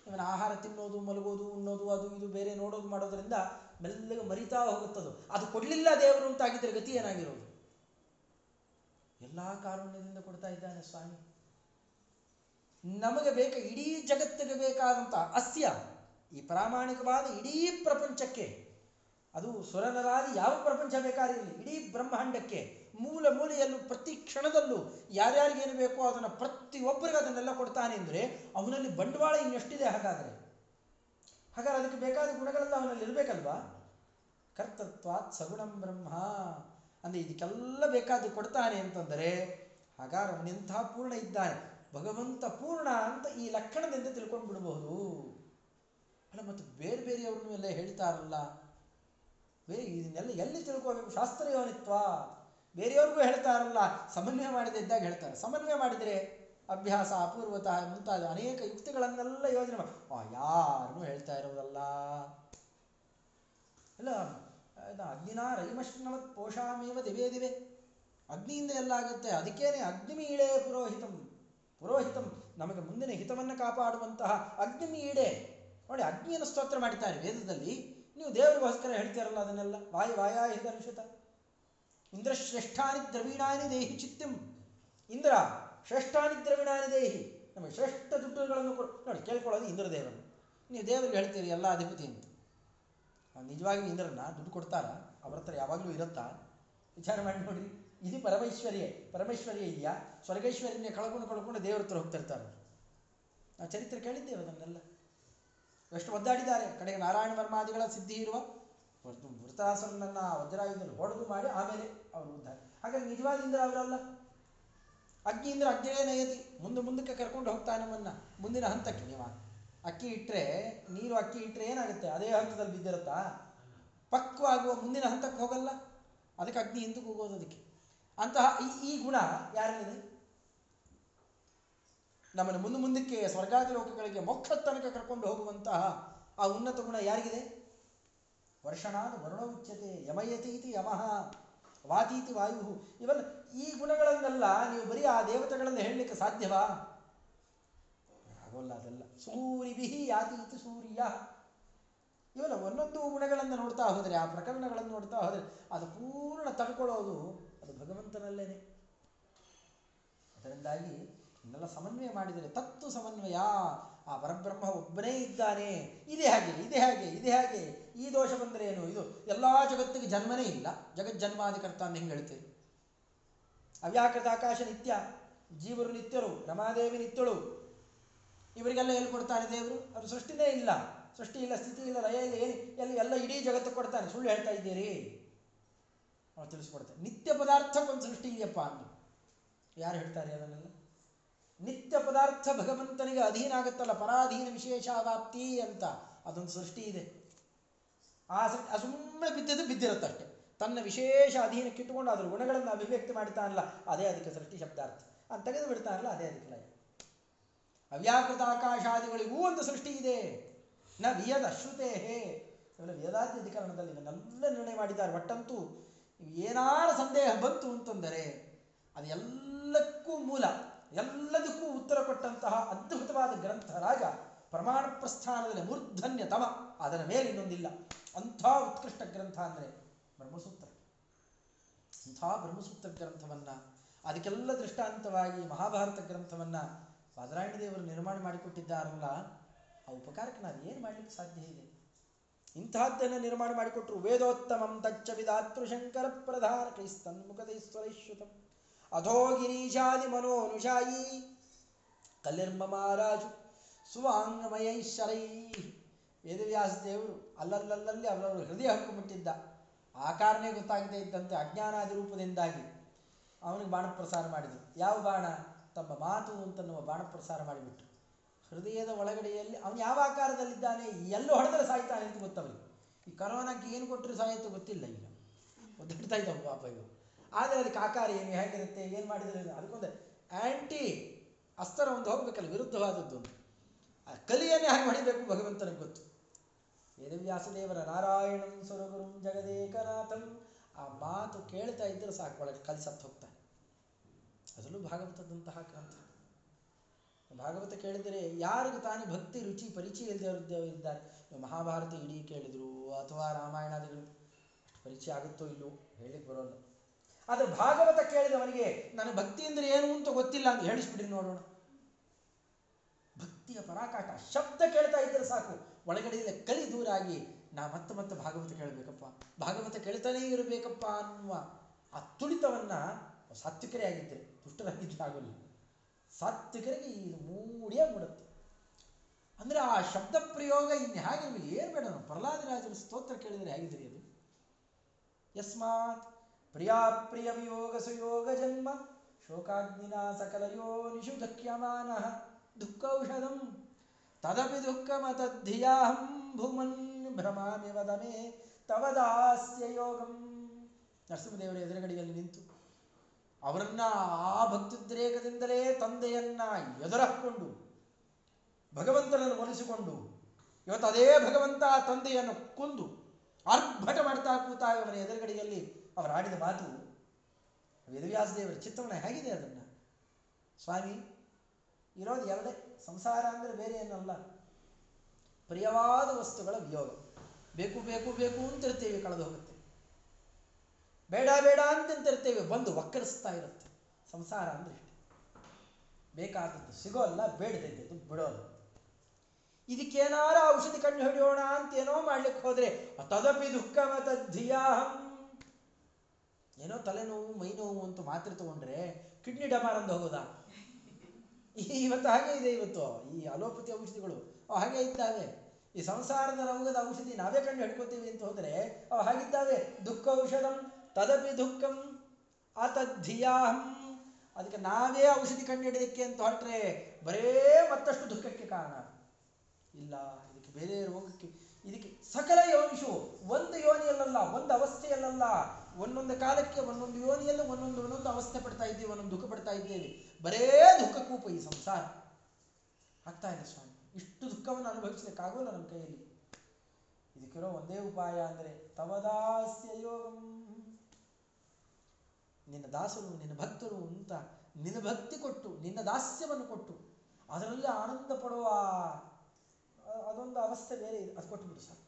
ಇವನ ಆಹಾರ ತಿನ್ನೋದು, ಮಲಗೋದು, ಉಣ್ಣೋದು, ಅದು ಇದು ಬೇರೆ ನೋಡೋದು ಮಾಡೋದ್ರಿಂದ ಮೆಲ್ಲಗೆ ಮರಿತಾ ಹೋಗುತ್ತದು. ಅದು ಕೊಡಲಿಲ್ಲ ದೇವರು ಅಂತಾಗಿದ್ದರೆ ಗತಿ ಏನಾಗಿರೋದು? ಎಲ್ಲ ಕಾರುಣ್ಯದಿಂದ ಕೊಡ್ತಾ ಇದ್ದಾನೆ ಸ್ವಾಮಿ. ನಮಗೆ ಬೇಕ ಇಡೀ ಜಗತ್ತಿಗೆ ಬೇಕಾದಂಥ ಅಸ್ಯ, ಈ ಪ್ರಾಮಾಣಿಕವಾದ ಇಡೀ ಪ್ರಪಂಚಕ್ಕೆ. ಅದು ಸುರನರಾದಿ ಯಾವ ಪ್ರಪಂಚ ಬೇಕಾಗಿರಲಿ ಇಡೀ ಬ್ರಹ್ಮಾಂಡಕ್ಕೆ. ಮೂಲ ಮೂಲೆಯಲ್ಲೂ ಪ್ರತಿ ಕ್ಷಣದಲ್ಲೂ ಯಾರ್ಯಾರಿಗೇನು ಬೇಕೋ ಅದನ್ನು ಪ್ರತಿಯೊಬ್ಬರಿಗೆ ಅದನ್ನೆಲ್ಲ ಕೊಡ್ತಾನೆ ಅಂದರೆ ಅವನಲ್ಲಿ ಬಂಡವಾಳ ಇನ್ನೆಷ್ಟಿದೆ ಹಾಗಾದರೆ? ಹಾಗಾದ್ರೆ ಅದಕ್ಕೆ ಬೇಕಾದ ಗುಣಗಳೆಲ್ಲ ಅವನಲ್ಲಿ ಇರಬೇಕಲ್ವಾ? ಕರ್ತತ್ವಾತ್ ಸಗುಣಂ ಬ್ರಹ್ಮ. ಅಂದರೆ ಇದಕ್ಕೆಲ್ಲ ಬೇಕಾದ್ದು ಕೊಡ್ತಾನೆ ಅಂತಂದರೆ ಹಾಗಾದ್ರೆ ಅವನೆಂಥ ಪೂರ್ಣ ಇದ್ದಾನೆ, ಭಗವಂತ ಪೂರ್ಣ ಅಂತ ಈ ಲಕ್ಷಣದಿಂದ ತಿಳ್ಕೊಂಡು ಬಿಡಬಹುದು ಅಲ್ಲ, ಮತ್ತು ಬೇರೆ ಬೇರೆಯವ್ರನ್ನೂ ಎಲ್ಲ ಹೇಳ್ತಾರಲ್ಲ, ಬೇರೆ ಇದನ್ನೆಲ್ಲ ಎಲ್ಲಿ ತಿಳ್ಕೋಬೇಕು ಶಾಸ್ತ್ರಯೋನಿತ್ವ ಬೇರೆಯವ್ರಿಗೂ ಹೇಳ್ತಾರಲ್ಲ, ಸಮನ್ವಯ ಮಾಡದೇ ಇದ್ದಾಗ ಹೇಳ್ತಾರೆ. ಸಮನ್ವಯ ಮಾಡಿದರೆ ಅಭ್ಯಾಸ ಅಪೂರ್ವತ ಮುಂತಾದ ಅನೇಕ ಯುಕ್ತಿಗಳನ್ನೆಲ್ಲ ಯೋಜನೆ ಮಾಡಿ ಯಾರನ್ನೂ ಹೇಳ್ತಾ ಇರೋದಲ್ಲ. ಇಲ್ಲ ಅಗ್ನಿನ ರೈಮಶ್ನವತ್ ಪೋಷಾಮೇವ ದಿವೇ ದಿವೆ. ಅಗ್ನಿಯಿಂದ ಎಲ್ಲ ಆಗುತ್ತೆ. ಅದಕ್ಕೇನೆ ಅಗ್ನಿಮೀಳೆ ಪುರೋಹಿತಂ. ಪುರೋಹಿತಂ ನಮಗೆ ಮುಂದಿನ ಹಿತವನ್ನು ಕಾಪಾಡುವಂತಹ ಅಗ್ನಿಮೀಡೆ ನೋಡಿ, ಅಗ್ನಿಯನ್ನು ಸ್ತೋತ್ರ ಮಾಡಿದ್ದಾರೆ ವೇದದಲ್ಲಿ. ನೀವು ದೇವರಿಗೋಸ್ಕರ ಹೇಳ್ತೀರಲ್ಲ ಅದನ್ನೆಲ್ಲ. ವಾಯು ವಾಯಾಹಿತ ಋಷಿತ ಇಂದ್ರ ಶ್ರೇಷ್ಠಾನಿ ದ್ರವೀಣಾನಿ ದೇಹಿ ಚಿತ್ತಂ. ಇಂದ್ರ ಶ್ರೇಷ್ಠಾನಿ ದ್ರವೀಣಾನಿ ದೇಹಿ. ನಮಗೆ ಶ್ರೇಷ್ಠ ದುಡ್ಡುಗಳನ್ನು ಕೊಡು. ನೋಡಿ, ಕೇಳ್ಕೊಳ್ಳೋದು ಇಂದ್ರದೇವರು ನೀವು ದೇವರಿಗೆ ಹೇಳ್ತೀರಿ, ಎಲ್ಲ ಅಧಿಪತಿ ಅಂತ ನಿಜವಾಗಿಯೂ ಇಂದ್ರನ ದುಡ್ಡು ಕೊಡ್ತಾರಾ? ಅವ್ರ ಹತ್ರ ಯಾವಾಗಲೂ ಇರುತ್ತಾ? ವಿಚಾರ ಮಾಡಿ ನೋಡಿ. ಇದು ಪರಮೈಶ್ವರ್ಯ. ಪರಮೇಶ್ವರಿಯೇ ಇದೆಯಾ? ಸ್ವರ್ಗೇಶ್ವರಿನೇ ಕಳ್ಕೊಂಡು ಕಳ್ಕೊಂಡು ದೇವ್ರ ಹತ್ರ ಹೋಗ್ತಿರ್ತಾರೆ ನಾವು ಚರಿತ್ರೆ ಕೇಳಿದ್ದೇವೆ ಅದನ್ನೆಲ್ಲ. ಎಷ್ಟು ಒದ್ದಾಡಿದ್ದಾರೆ. ಕಡೆಗೆ ನಾರಾಯಣ ವರ್ಮಾದಿಗಳ ಸಿದ್ಧಿ ಇರುವ. ವೃತಾಸುರನನ್ನ ವಜ್ರಾಯುಧನ ಹೊಡೆದು ಮಾಡಿ ಆಮೇಲೆ ಅವರು ಉದ್ಧಾರ ಹಾಗಾಗಿ ನಿಜವಾದ ಇಂದ್ರ ಅವರಲ್ಲ. ಅಗ್ನಿ ಇಂದ್ರ ಅಗ್ನಿಯೇ ನಯತಿ. ಮುಂದೆ ಮುಂದಕ್ಕೆ ಕರ್ಕೊಂಡು ಹೋಗ್ತಾನೆ ನಮ್ಮನ್ನ ಮುಂದಿನ ಹಂತಕ್ಕೆ ನೀವು. ಅಕ್ಕಿ ಇಟ್ಟರೆ ನೀರು ಅಕ್ಕಿ ಇಟ್ಟರೆ ಏನಾಗುತ್ತೆ? ಅದೇ ಹಂತದಲ್ಲಿ ಬಿದ್ದಿರುತ್ತಾ? ಪಕ್ವಾಗುವ ಮುಂದಿನ ಹಂತಕ್ಕೆ ಹೋಗಲ್ಲ. ಅದಕ್ಕೆ ಅಗ್ನಿ ಹಿಂದಕ್ಕೆ ಹೋಗೋದು ಅದಕ್ಕೆ. ಅಂತಹ ಈ ಈ ಗುಣ ಯಾರಲ್ಲಿದೆ? ನಮ್ಮನ್ನು ಮುಂದೆ ಮುಂದಕ್ಕೆ ಸ್ವರ್ಗಾದಿ ಲೋಕಗಳಿಗೆ ಮೊಕ್ಕ ತನಕ ಕರ್ಕೊಂಡು ಹೋಗುವಂತಹ ಆ ಉನ್ನತ ಗುಣ ಯಾರಿಗಿದೆ? ವರ್ಷಣಾದ ವರುಣ ಉಚ್ಯತೆ ಯಮಯತೀತಿ ಯಮಃ ವಾತೀತಿ ವಾಯು. ಇವೆಲ್ಲ ಈ ಗುಣಗಳನ್ನೆಲ್ಲ ನೀವು ಬರೀ ಆ ದೇವತೆಗಳನ್ನು ಹೇಳಲಿಕ್ಕೆ ಸಾಧ್ಯವಾ? ಆಗೋಲ್ಲ ಅದೆಲ್ಲ. ಸೂರಿಬಿಹಿ ಯಾತೀತಿ ಸೂರ್ಯ. ಇವನ ಒಂದೊಂದು ಗುಣಗಳನ್ನು ನೋಡ್ತಾ ಹೋದರೆ, ಆ ಪ್ರಕರಣಗಳನ್ನು ನೋಡ್ತಾ ಹೋದರೆ, ಅದು ಪೂರ್ಣ ತಡ್ಕೊಳ್ಳೋದು ಅದು ಭಗವಂತನಲ್ಲೇನೆ. ಅದರಿಂದಾಗಿ ಇನ್ನೆಲ್ಲ ಸಮನ್ವಯ ಮಾಡಿದರೆ ತತ್ತು ಸಮನ್ವಯ. ಆ ಪರಬ್ರಹ್ಮ ಒಬ್ಬನೇ ಇದ್ದಾನೆ. ಇದೇ ಹಾಗೆ ಇದೇ ಹಾಗೆ ಇದೇ ಹಾಗೆ. ಈ ದೋಷ ಬಂದರೆ ಏನು? ಇದು ಎಲ್ಲ ಜಗತ್ತಿಗೆ ಜನ್ಮನೇ ಇಲ್ಲ. ಜಗಜ್ಜನ್ಮಾಧಿಕರ್ತ ಅಂತ ಹೆಂಗೆ ಹೇಳ್ತೇವೆ? ಅವ್ಯಾಕೃತ ಆಕಾಶ ನಿತ್ಯ, ಜೀವರು ನಿತ್ಯರು, ರಮಾದೇವಿ ನಿತ್ಯಳು. ಇವರಿಗೆಲ್ಲ ಎಲ್ಲಿ ಕೊಡ್ತಾನೆ ದೇವರು? ಅದು ಸೃಷ್ಟಿನೇ ಇಲ್ಲ. ಸೃಷ್ಟಿ ಇಲ್ಲ, ಸ್ಥಿತಿ ಇಲ್ಲ, ಲಯ ಇಲ್ಲ, ಏನು ಎಲ್ಲಿ ಎಲ್ಲ ಇಡೀ ಜಗತ್ತು ಕೊಡ್ತಾನೆ. ಸುಳ್ಳು ಹೇಳ್ತಾ ಇದ್ದೀರಿ? ಅವ್ರು ತಿಳಿಸ್ಕೊಡ್ತಾರೆ. ನಿತ್ಯ ಪದಾರ್ಥಕ್ಕೊಂದು ಸೃಷ್ಟಿ ಇದೆಯಪ್ಪ ಅಂತ ಯಾರು ಹೇಳ್ತಾರೆ ಅದನ್ನೆಲ್ಲ? ನಿತ್ಯ ಪದಾರ್ಥ ಭಗವಂತನಿಗೆ ಅಧೀನ ಆಗುತ್ತಲ್ಲ ಪರಾಧೀನ ವಿಶೇಷ ವ್ಯಾಪ್ತಿ ಅಂತ. ಅದೊಂದು ಸೃಷ್ಟಿ ಇದೆ. ಆ ಸುಮ್ಮನೆ ಬಿದ್ದದ್ದು ಬಿದ್ದಿರುತ್ತಷ್ಟೆ ತನ್ನ ವಿಶೇಷ ಅಧೀನಕ್ಕೆ ಇಟ್ಟುಕೊಂಡು ಅದ್ರ ಗುಣಗಳನ್ನು ಅಭಿವ್ಯಕ್ತಿ ಮಾಡ್ತಾನಲ್ಲ, ಅದೇ ಅದಕ್ಕೆ ಸೃಷ್ಟಿ ಶಬ್ದಾರ್ಥ. ಅಂತ ತೆಗೆದು ಬಿಡ್ತಾನಲ್ಲ ಅದೇ ಅದಕ್ಕೆ ಲಯ. ಅವ್ಯಾಕೃತ ಆಕಾಶಾದಿಗಳಿಗೂ ಒಂದು ಸೃಷ್ಟಿ ಇದೆ. ನ ವಿಯದ ಅಶ್ರುತೇ ಇವೆಲ್ಲ ವೇದಾದ್ಯ ಅಧಿಕರಣದಲ್ಲಿ ಇವನ್ನೆಲ್ಲ ನಿರ್ಣಯ ಮಾಡಿದ್ದಾರೆ. ಒಟ್ಟಂತೂ ಏನಾರ ಸಂದೇಹ ಬಂತು ಅಂತಂದರೆ ಅದೆಲ್ಲಕ್ಕೂ ಮೂಲ. ಎಲ್ಲದಕ್ಕೂ ಉತ್ತರ ಕೊಟ್ಟಂತಹ ಅದ್ಭುತವಾದ ಗ್ರಂಥ ರಾಗ ಪ್ರಮಾಣ ಪ್ರಸ್ಥಾನದಲ್ಲಿ ಮೂರ್ಧನ್ಯತಮ. ಅದರ ಮೇಲೆ ಇನ್ನೊಂದಿಲ್ಲ. ಅಂಥ ಉತ್ಕೃಷ್ಟ ಗ್ರಂಥ ಅಂದರೆ ಬ್ರಹ್ಮಸೂತ್ರ. ಅಂಥ ಬ್ರಹ್ಮಸೂತ್ರ ಗ್ರಂಥವನ್ನು, ಅದಕ್ಕೆಲ್ಲ ದೃಷ್ಟಾಂತವಾಗಿ ಮಹಾಭಾರತ ಗ್ರಂಥವನ್ನು ದೇವರು ನಿರ್ಮಾಣ ಮಾಡಿಕೊಟ್ಟಿದ್ದಾರಲ್ಲ, ಆ ಉಪಕಾರಕ್ಕೆ ನಾವು ಏನು ಮಾಡಲಿಕ್ಕೆ ಸಾಧ್ಯ ಇದೆ? ಇಂತಹದ್ದನ್ನು ನಿರ್ಮಾಣ ಮಾಡಿಕೊಟ್ಟರು ವೇದೋತ್ತಮಂ ತಚ್ಚ ವಿಧಾತೃಶಂಕರ ಪ್ರಧಾನ ಕ್ರೈಸ್ತನ್ಮುಖದೈಶ್ವರೈಶ್ರುತಂ ಅಧೋ ಗಿರೀಶಾದಿ ಮನೋನುಷಾಯಿ ಕಲ್ಲಿರ್ಮಮಾರಾಜು ಸುವಾಂಗಮಯೈಶ್ವರೈ ವೇದವ್ಯಾಸ ದೇವರು ಅಲ್ಲಲ್ಲಲ್ಲಲ್ಲಿ ಅವರವರು ಹೃದಯ ಹಕ್ಕಿಬಿಟ್ಟಿದ್ದ ಆ ಕಾರಣೇ ಗೊತ್ತಾಗದೇ ಇದ್ದಂತೆ ಅಜ್ಞಾನಾದಿ ರೂಪದಿಂದಾಗಿ ಅವನಿಗೆ ಬಾಣ ಪ್ರಸಾರ ಮಾಡಿದರು. ಯಾವ ಬಾಣ? ತಮ್ಮ ಮಾತು ಅಂತನ್ನುವ ಬಾಣ ಪ್ರಸಾರ ಮಾಡಿಬಿಟ್ಟು ಹೃದಯದ ಒಳಗಡೆಯಲ್ಲಿ ಅವನು ಯಾವ ಆಕಾರದಲ್ಲಿದ್ದಾನೆ, ಎಲ್ಲೂ ಹೊಡೆದರೆ ಸಾಯ್ತಾನೆ ಅಂತ ಗೊತ್ತವರಿಗೆ. ಈ ಕರೋನಾಕ್ಕೆ ಏನು ಕೊಟ್ಟರು ಸಾಯಿತು ಗೊತ್ತಿಲ್ಲ ಈಗ. ಒದ್ದಾಡ್ತಾ ಇದ್ದಾವೆ ಪಾಪ ಇವು ಆದರೆ ಅದಕ್ಕೆ ಆಕಾರ ಏನು, ಹೇಗಿರುತ್ತೆ, ಏನು ಮಾಡಿದರೆ? ಅದಕ್ಕೊಂದು ಆ್ಯಂಟಿ ಅಸ್ತರ ಒಂದು ಹೋಗಬೇಕಲ್ಲ, ವಿರುದ್ಧವಾದದ್ದು ಆ ಕಲಿಯನ್ನೇ ಹಾಗೆ ಮಾಡಿಬೇಕು ಭಗವಂತನಿಗೆ ಗೊತ್ತು. ವೇದವ್ಯಾಸದೇವರ ನಾರಾಯಣಂ ಸುರಗುರುಂ ಜಗದೇಕನಾಥಂ, ಆ ಮಾತು ಕೇಳ್ತಾ ಇದ್ದರೆ ಸಾಕು, ಒಳಗೆ ಕಲಿಸತ್ತು ಹೋಗ್ತಾನೆ. ಅದರಲ್ಲೂ ಭಾಗವತದಂತಹ ಗ್ರಂಥ. ಭಾಗವತ ಕೇಳಿದರೆ ಯಾರಿಗೂ ತಾನೇ ಭಕ್ತಿ, ರುಚಿ, ಪರಿಚಯ ಇಲ್ಲದೆ ಇದ್ದಾರೆ. ಮಹಾಭಾರತ ಇಡೀ ಕೇಳಿದ್ರು, ಅಥವಾ ರಾಮಾಯಣಾದಿಗಳು. ಪರಿಚಯ ಆಗುತ್ತೋ ಇಲ್ಲೋ ಹೇಳಿ ಬರೋಲ್ಲ. ಆದರೆ ಭಾಗವತ ಕೇಳಿದವನಿಗೆ ನನಗೆ ಭಕ್ತಿ ಅಂದರೆ ಏನು ಅಂತ ಗೊತ್ತಿಲ್ಲ ಅಂತ ಹೇಳಿಸ್ಬಿಡ್ರಿ ನೋಡೋಣ. ಭಕ್ತಿಯ ಪರಾಕಾಟ, ಶಬ್ದ ಕೇಳ್ತಾ ಇದ್ದರೆ ಸಾಕು. ಒಳಗಡೆಯಿಂದ ಕಲಿ ದೂರಾಗಿ ನಾ ಮತ್ತೆ ಮತ್ತೆ ಭಾಗವತ ಕೇಳಬೇಕಪ್ಪ, ಭಾಗವತ ಕೇಳ್ತಾನೇ ಇರಬೇಕಪ್ಪ ಅನ್ನುವ ಆ ತುಳಿತವನ್ನ ಸಾತ್ವಿಕರೇ ಆಗಿದ್ದೆ ದುಷ್ಟರಾಗಿದ್ದರೆ ಆಗೋಲ್ಲ. ಸಾತ್ವಿಕರಿಗೆ ಇದು ಮೂಡಿಯ ಮೂಡುತ್ತೆ. ಅಂದರೆ ಆ ಶಬ್ದ ಪ್ರಯೋಗ ಇನ್ನು ಹೇಗೆ ನಿಮಗೆ ಏನು ಬೇಡ ನಾವು. ಪ್ರಹ್ಲಾದರಾಜರ ಸ್ತೋತ್ರ ಕೇಳಿದರೆ ಹೇಗಿದ್ರಿ ಅದು? ಯಸ್ಮಾತ್ ಪ್ರಿಯಾ ಪ್ರಿಯ ವಿಯೋಗ ಸುಯೋಗ ಜನ್ಮ ಶೋಕಾಗ್ನಿನ ಸಕಲಯೋ ನಿಷು ಧಕ್ಯಮಾನ ದುಃಖೌಷಧಂ ತದಪಿ ದುಃಖಮತದ್ಧಿಯಾಹಂ ಭೂಮನ್ ಭ್ರಮಾಮಿ ತವ ದಾಸ್ಯ ಯೋಗಂ. ನರಸಿಂಹದೇವರ ಎದುರುಗಡೆಯಲ್ಲಿ ನಿಂತು ಅವರನ್ನ ಆ ಭಕ್ತಿದ್ರೇಕದಿಂದಲೇ ತಂದೆಯನ್ನ ಎದುರಹಾಕೊಂಡು ಭಗವಂತನನ್ನು ಒಲಿಸಿಕೊಂಡು ಇವತ್ತು ಅದೇ ಭಗವಂತ ತಂದೆಯನ್ನು ಕೊಂದು ಅರ್ಭಟ ಮಾಡ್ತಾ ಕೂತ ಇವನ ಎದುರುಗಡೆಯಲ್ಲಿ ಅವರು ಆಡಿದ ಮಾತು, ವೇದವ್ಯಾಸದೇವರ ಚಿತ್ರಣ ಹೇಗಿದೆ ಅದನ್ನು? ಸ್ವಾಮಿ, ಇರೋದು ಎರಡೇ, ಸಂಸಾರ ಅಂದರೆ ಬೇರೆ ಏನಲ್ಲ. ಪ್ರಿಯವಾದ ವಸ್ತುಗಳ ವಿಯೋಗ. ಬೇಕು ಬೇಕು ಬೇಕು ಅಂತಿರ್ತೇವೆ ಕಳೆದು ಹೋಗುತ್ತೆ. ಬೇಡ ಬೇಡ ಅಂತಂತಿರ್ತೇವೆ ಬಂದು ವಕ್ಕರಿಸ್ತಾ ಇರುತ್ತೆ. ಸಂಸಾರ ಅಂದರೆ ಇಷ್ಟೆ ಬೇಕಾದದ್ದು ಸಿಗೋಲ್ಲ ಬೇಡದಿದ್ದದ್ದು ಬಿಡೋಲ್ಲ ಇದಕ್ಕೇನಾರ ಔಷಧಿ ಕಣ್ಣು ಹಿಡಿಯೋಣ ಅಂತ ಏನೋ ಮಾಡ್ಲಿಕ್ಕೆ ಹೋದ್ರೆ ತದಪಿ ದುಃಖ ತದ್ಧಿಯಾಹಂ ಏನೋ ತಲೆನೋವು ಮೈ ನೋವು ಅಂತ ಮಾತ್ರೆ ತಗೊಂಡ್ರೆ ಕಿಡ್ನಿ ಡಮಾರಂದು ಹೋಗೋದಾ? ಈ- ಇವತ್ತು ಹಾಗೆ ಇದೆ ಇವತ್ತು. ಈ ಅಲೋಪತಿ ಔಷಧಿಗಳು. ಅವು ಹಾಗೆ ಇದ್ದಾವೆ. ಈ ಸಂಸಾರದ ರೋಗದ ಔಷಧಿ ನಾವೇ ಕಂಡು ಹಿಡ್ಕೋತೀವಿ ಅಂತ ಹೋದ್ರೆ ಅವು ಹಾಗಿದ್ದಾವೆ. ದುಃಖ ಔಷಧಂ ತದಪಿ ದುಃಖಂ ಆತದ್ಧಿಯಾಹಂ ಅದಕ್ಕೆ ನಾವೇ ಔಷಧಿ ಕಂಡು ಹಿಡಿದಕ್ಕೆ ಅಂತ ಹೊರಟ್ರೆ ಬರೇ ಮತ್ತಷ್ಟು ದುಃಖಕ್ಕೆ ಕಾರಣ. ಇಲ್ಲ, ಇದಕ್ಕೆ ಬೇರೆ ರೋಗಕ್ಕೆ, ಇದಕ್ಕೆ ಸಕಲ ಯೋನಿಷು. ಒಂದು ಯೋನಿಯಲ್ಲಲ್ಲ, ಒಂದು ಅವಸ್ಥೆಯಲ್ಲಲ್ಲ. ಒಂದೊಂದು ಕಾಲಕ್ಕೆ, ಒಂದೊಂದು ಯೋನಿಯಲ್ಲಿ, ಒಂದೊಂದು ಒಂದೊಂದು ಅವಸ್ಥೆ ಪಡ್ತಾ ಇದ್ದೀವಿ, ಒಂದೊಂದು ದುಃಖ ಪಡ್ತಾ ಇದ್ದೇವೆ. ಬರೇ ದುಃಖಕೂಪ ಈ ಸಂಸಾರ. ಆಗ್ತಾ ಇದೆ ಸ್ವಾಮಿ. ಇಷ್ಟು ದುಃಖವನ್ನು ಅನುಭವಿಸ್ಲಿಕ್ಕಾಗೋಲ್ಲ ನಮ್ಮ ಕೈಯಲ್ಲಿ. ಇದಕ್ಕಿರೋ ಒಂದೇ ಉಪಾಯ ಅಂದರೆ ತವದಾಸ್ಯ ಯೋಗಂ. ನಿನ್ನ ದಾಸರು, ನಿನ್ನ ಭಕ್ತರು ಅಂತ ನಿನ್ನ ಭಕ್ತಿ ಕೊಟ್ಟು, ನಿನ್ನ ದಾಸ್ಯವನ್ನು ಕೊಟ್ಟು, ಅದರಲ್ಲಿ ಆನಂದ ಪಡುವ ಅದೊಂದು ಅವಸ್ಥೆ ಬೇರೆ ಅದು ಕೊಟ್ಟು ಬಿಡು ಸಾಕು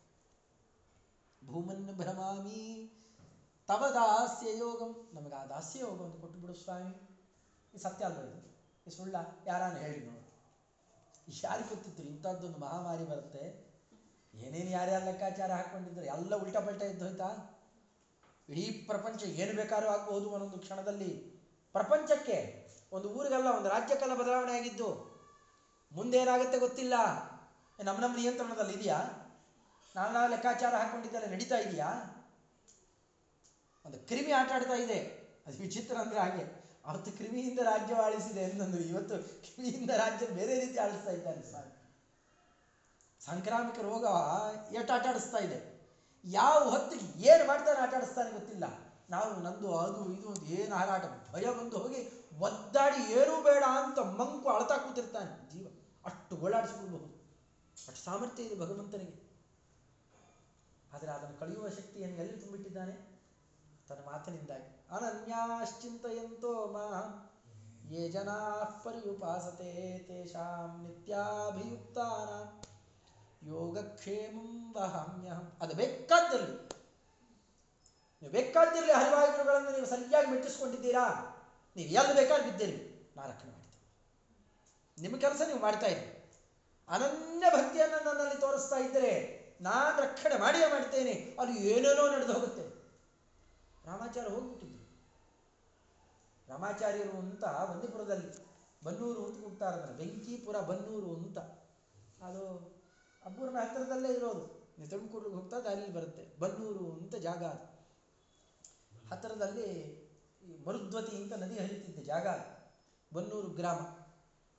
ಭೂಮನ್ ಭ್ರಮಾಮಿ ತವ ದಾಸ್ಯ ಯೋಗಂ. ನಮಗೆ ಆ ದಾಸ್ಯ ಯೋಗವನ್ನು ಕೊಟ್ಟು ಬಿಡು ಸ್ವಾಮಿ. ಇದು ಸತ್ಯ ಅಲ್ವ ಇದು? ಈ ಸುಳ್ಳ? ಯಾರಾನ ಹೇಳಿ ನೋಡು. ಯಾರಿಗೆ ಗೊತ್ತಿತ್ತು ಇಂಥದ್ದೊಂದು ಮಹಾಮಾರಿ ಬರುತ್ತೆ. ಏನೇನು ಯಾರ್ಯಾರು ಲೆಕ್ಕಾಚಾರ ಹಾಕ್ಕೊಂಡಿದ್ರು, ಎಲ್ಲ ಉಲ್ಟಾ ಪಲ್ಟಾ ಇದ್ದು ಹೋಯ್ತಾ? ಇಡೀ ಪ್ರಪಂಚ ಏನು ಬೇಕಾದ್ರೂ ಆಗ್ಬಹುದು ಒಂದೊಂದು ಕ್ಷಣದಲ್ಲಿ ಪ್ರಪಂಚಕ್ಕೆ ಒಂದು ಊರಿಗೆಲ್ಲ, ಒಂದು ರಾಜ್ಯಕ್ಕೆಲ್ಲ ಬದಲಾವಣೆ ಆಗಿದ್ದು, ಮುಂದೇನಾಗುತ್ತೆ ಗೊತ್ತಿಲ್ಲ. ಏ, ನಮ್ಮ ನಮ್ಮ ನಿಯಂತ್ರಣದಲ್ಲಿ ಇದೆಯಾ? ನಾನು ಲೆಕ್ಕಾಚಾರ ಹಾಕ್ಕೊಂಡಿದ್ದೆಲ್ಲ ನಡೀತಾ ಇದೆಯಾ? ಒಂದು ಕ್ರಿಮಿ ಆಟ ಆಡ್ತಾ ಇದೆ. ಅದು ವಿಚಿತ್ರ ಅಂದ್ರೆ ಹಾಗೆ. ಅವತ್ತು ಕ್ರಿಮಿಯಿಂದ ರಾಜ್ಯ ಆಳಿಸಿದೆ ಎಂದಂದ್ರು ಇವತ್ತು ಕ್ರಿಮಿಯಿಂದ ರಾಜ್ಯ ಬೇರೆ ರೀತಿ ಆಳಿಸ್ತಾ ಇದ್ದಾನೆ ಸ್ವಾಮಿ ಸಾಂಕ್ರಾಮಿಕ ರೋಗ ಎಷ್ಟು ಆಟ ಆಡಿಸ್ತಾ ಇದೆ. ಯಾವ ಹೊತ್ತಿಗೆ ಏನು ಮಾಡ್ತಾರೆ ಆಟ ಆಡಿಸ್ತಾನೆ ಗೊತ್ತಿಲ್ಲ. ನಾವು ನಂದು ಅದು ಇದು ಅಂತ ಏನು ಹಾರಾಟ, ಭಯ ಬಂದು ಹೋಗಿ ಒದ್ದಾಡಿ ಏನೂ ಬೇಡ ಅಂತ ಮಂಕು ಅಳ್ತಾ ಕೂತಿರ್ತಾನೆ. ಜೀವ ಅಷ್ಟು ಗೋಳಾಡಿಸ್ಕೊಳ್ಬಹುದು ಅಷ್ಟು ಸಾಮರ್ಥ್ಯ ಇದೆ ಭಗವಂತನಿಗೆ. ಆದರೆ ಅದನ್ನು ಕಳೆಯುವ ಶಕ್ತಿಯನ್ನು ಎಲ್ಲಿ ತುಂಬಿಟ್ಟಿದ್ದಾನೆ? ತನ್ನ ಮಾತಿನಿಂದಾಗಿ. ಅನನ್ಯಾಶ್ಚಿಂತೆಯಂತೋ ಮಾ ಯೇ ಜನಾ ಪರ್ಯುಪಾಸತೆ ತೇಷಾಂ ನಿತ್ಯಾಭಿಯುಕ್ತಾನ, ಯೋಗಕ್ಷೇಮಂ ವಹಾಮ್ಯಹಂ. ಅದು ಬೇಕಾದ್ದಿರಲಿ. ನೀವು ಬೇಕಾದ್ದಿರಲಿ ಹರಿವಾಯುಗುರುಗಳನ್ನು ನೀವು ಸರಿಯಾಗಿ ಮೆಟ್ಟಿಸ್ಕೊಂಡಿದ್ದೀರಾ? ನೀವು ಎಲ್ಲಿ ಬೇಕಾದ್ರೆ ಬಿದ್ದೀರಿ. ನಾ ರಕ್ಷಣೆ ಮಾಡ್ತೀನಿ ನಿಮ್ಮ ಕೆಲಸ ನೀವು ಮಾಡ್ತಾ ಇದ್ದೀರಿ ಅನನ್ಯ ಭಕ್ತಿಯನ್ನು ನನ್ನಲ್ಲಿ ತೋರಿಸ್ತಾ ಇದ್ದರೆ ನಾನು ರಕ್ಷಣೆ ಮಾಡಿಯೇ ಮಾಡ್ತೇನೆ. ಅಲ್ಲಿ ಏನೇನೋ ನಡೆದು ಹೋಗುತ್ತೆ. ರಾಮಾಚಾರ್ಯ ಹೋಗ್ಬಿಟ್ಟಿದ್ರು. ರಾಮಾಚಾರ್ಯರು ಅಂತ ಬಂದಿಪುರದಲ್ಲಿ, ಬನ್ನೂರು ಅಂತ ಕೊಡ್ತಾರ ಬೆಂಕಿಪುರ, ಬನ್ನೂರು ಅಂತ. ಅದು ಅಬ್ಬೂರಿನ ಹತ್ತಿರದಲ್ಲೇ ಇರೋದು. ತುಮಕೂರಿಗೆ ಹೋಗ್ತಾ ದಾರಿಲಿ ಬರುತ್ತೆ, ಬನ್ನೂರು ಅಂತ ಜಾಗ ಅದು. ಹತ್ತಿರದಲ್ಲಿ ಮರುದ್ವತಿ ಅಂತ ನದಿ ಹರಿಯುತ್ತಿದ್ದೆ ಜಾಗ. ಬನ್ನೂರು ಗ್ರಾಮ.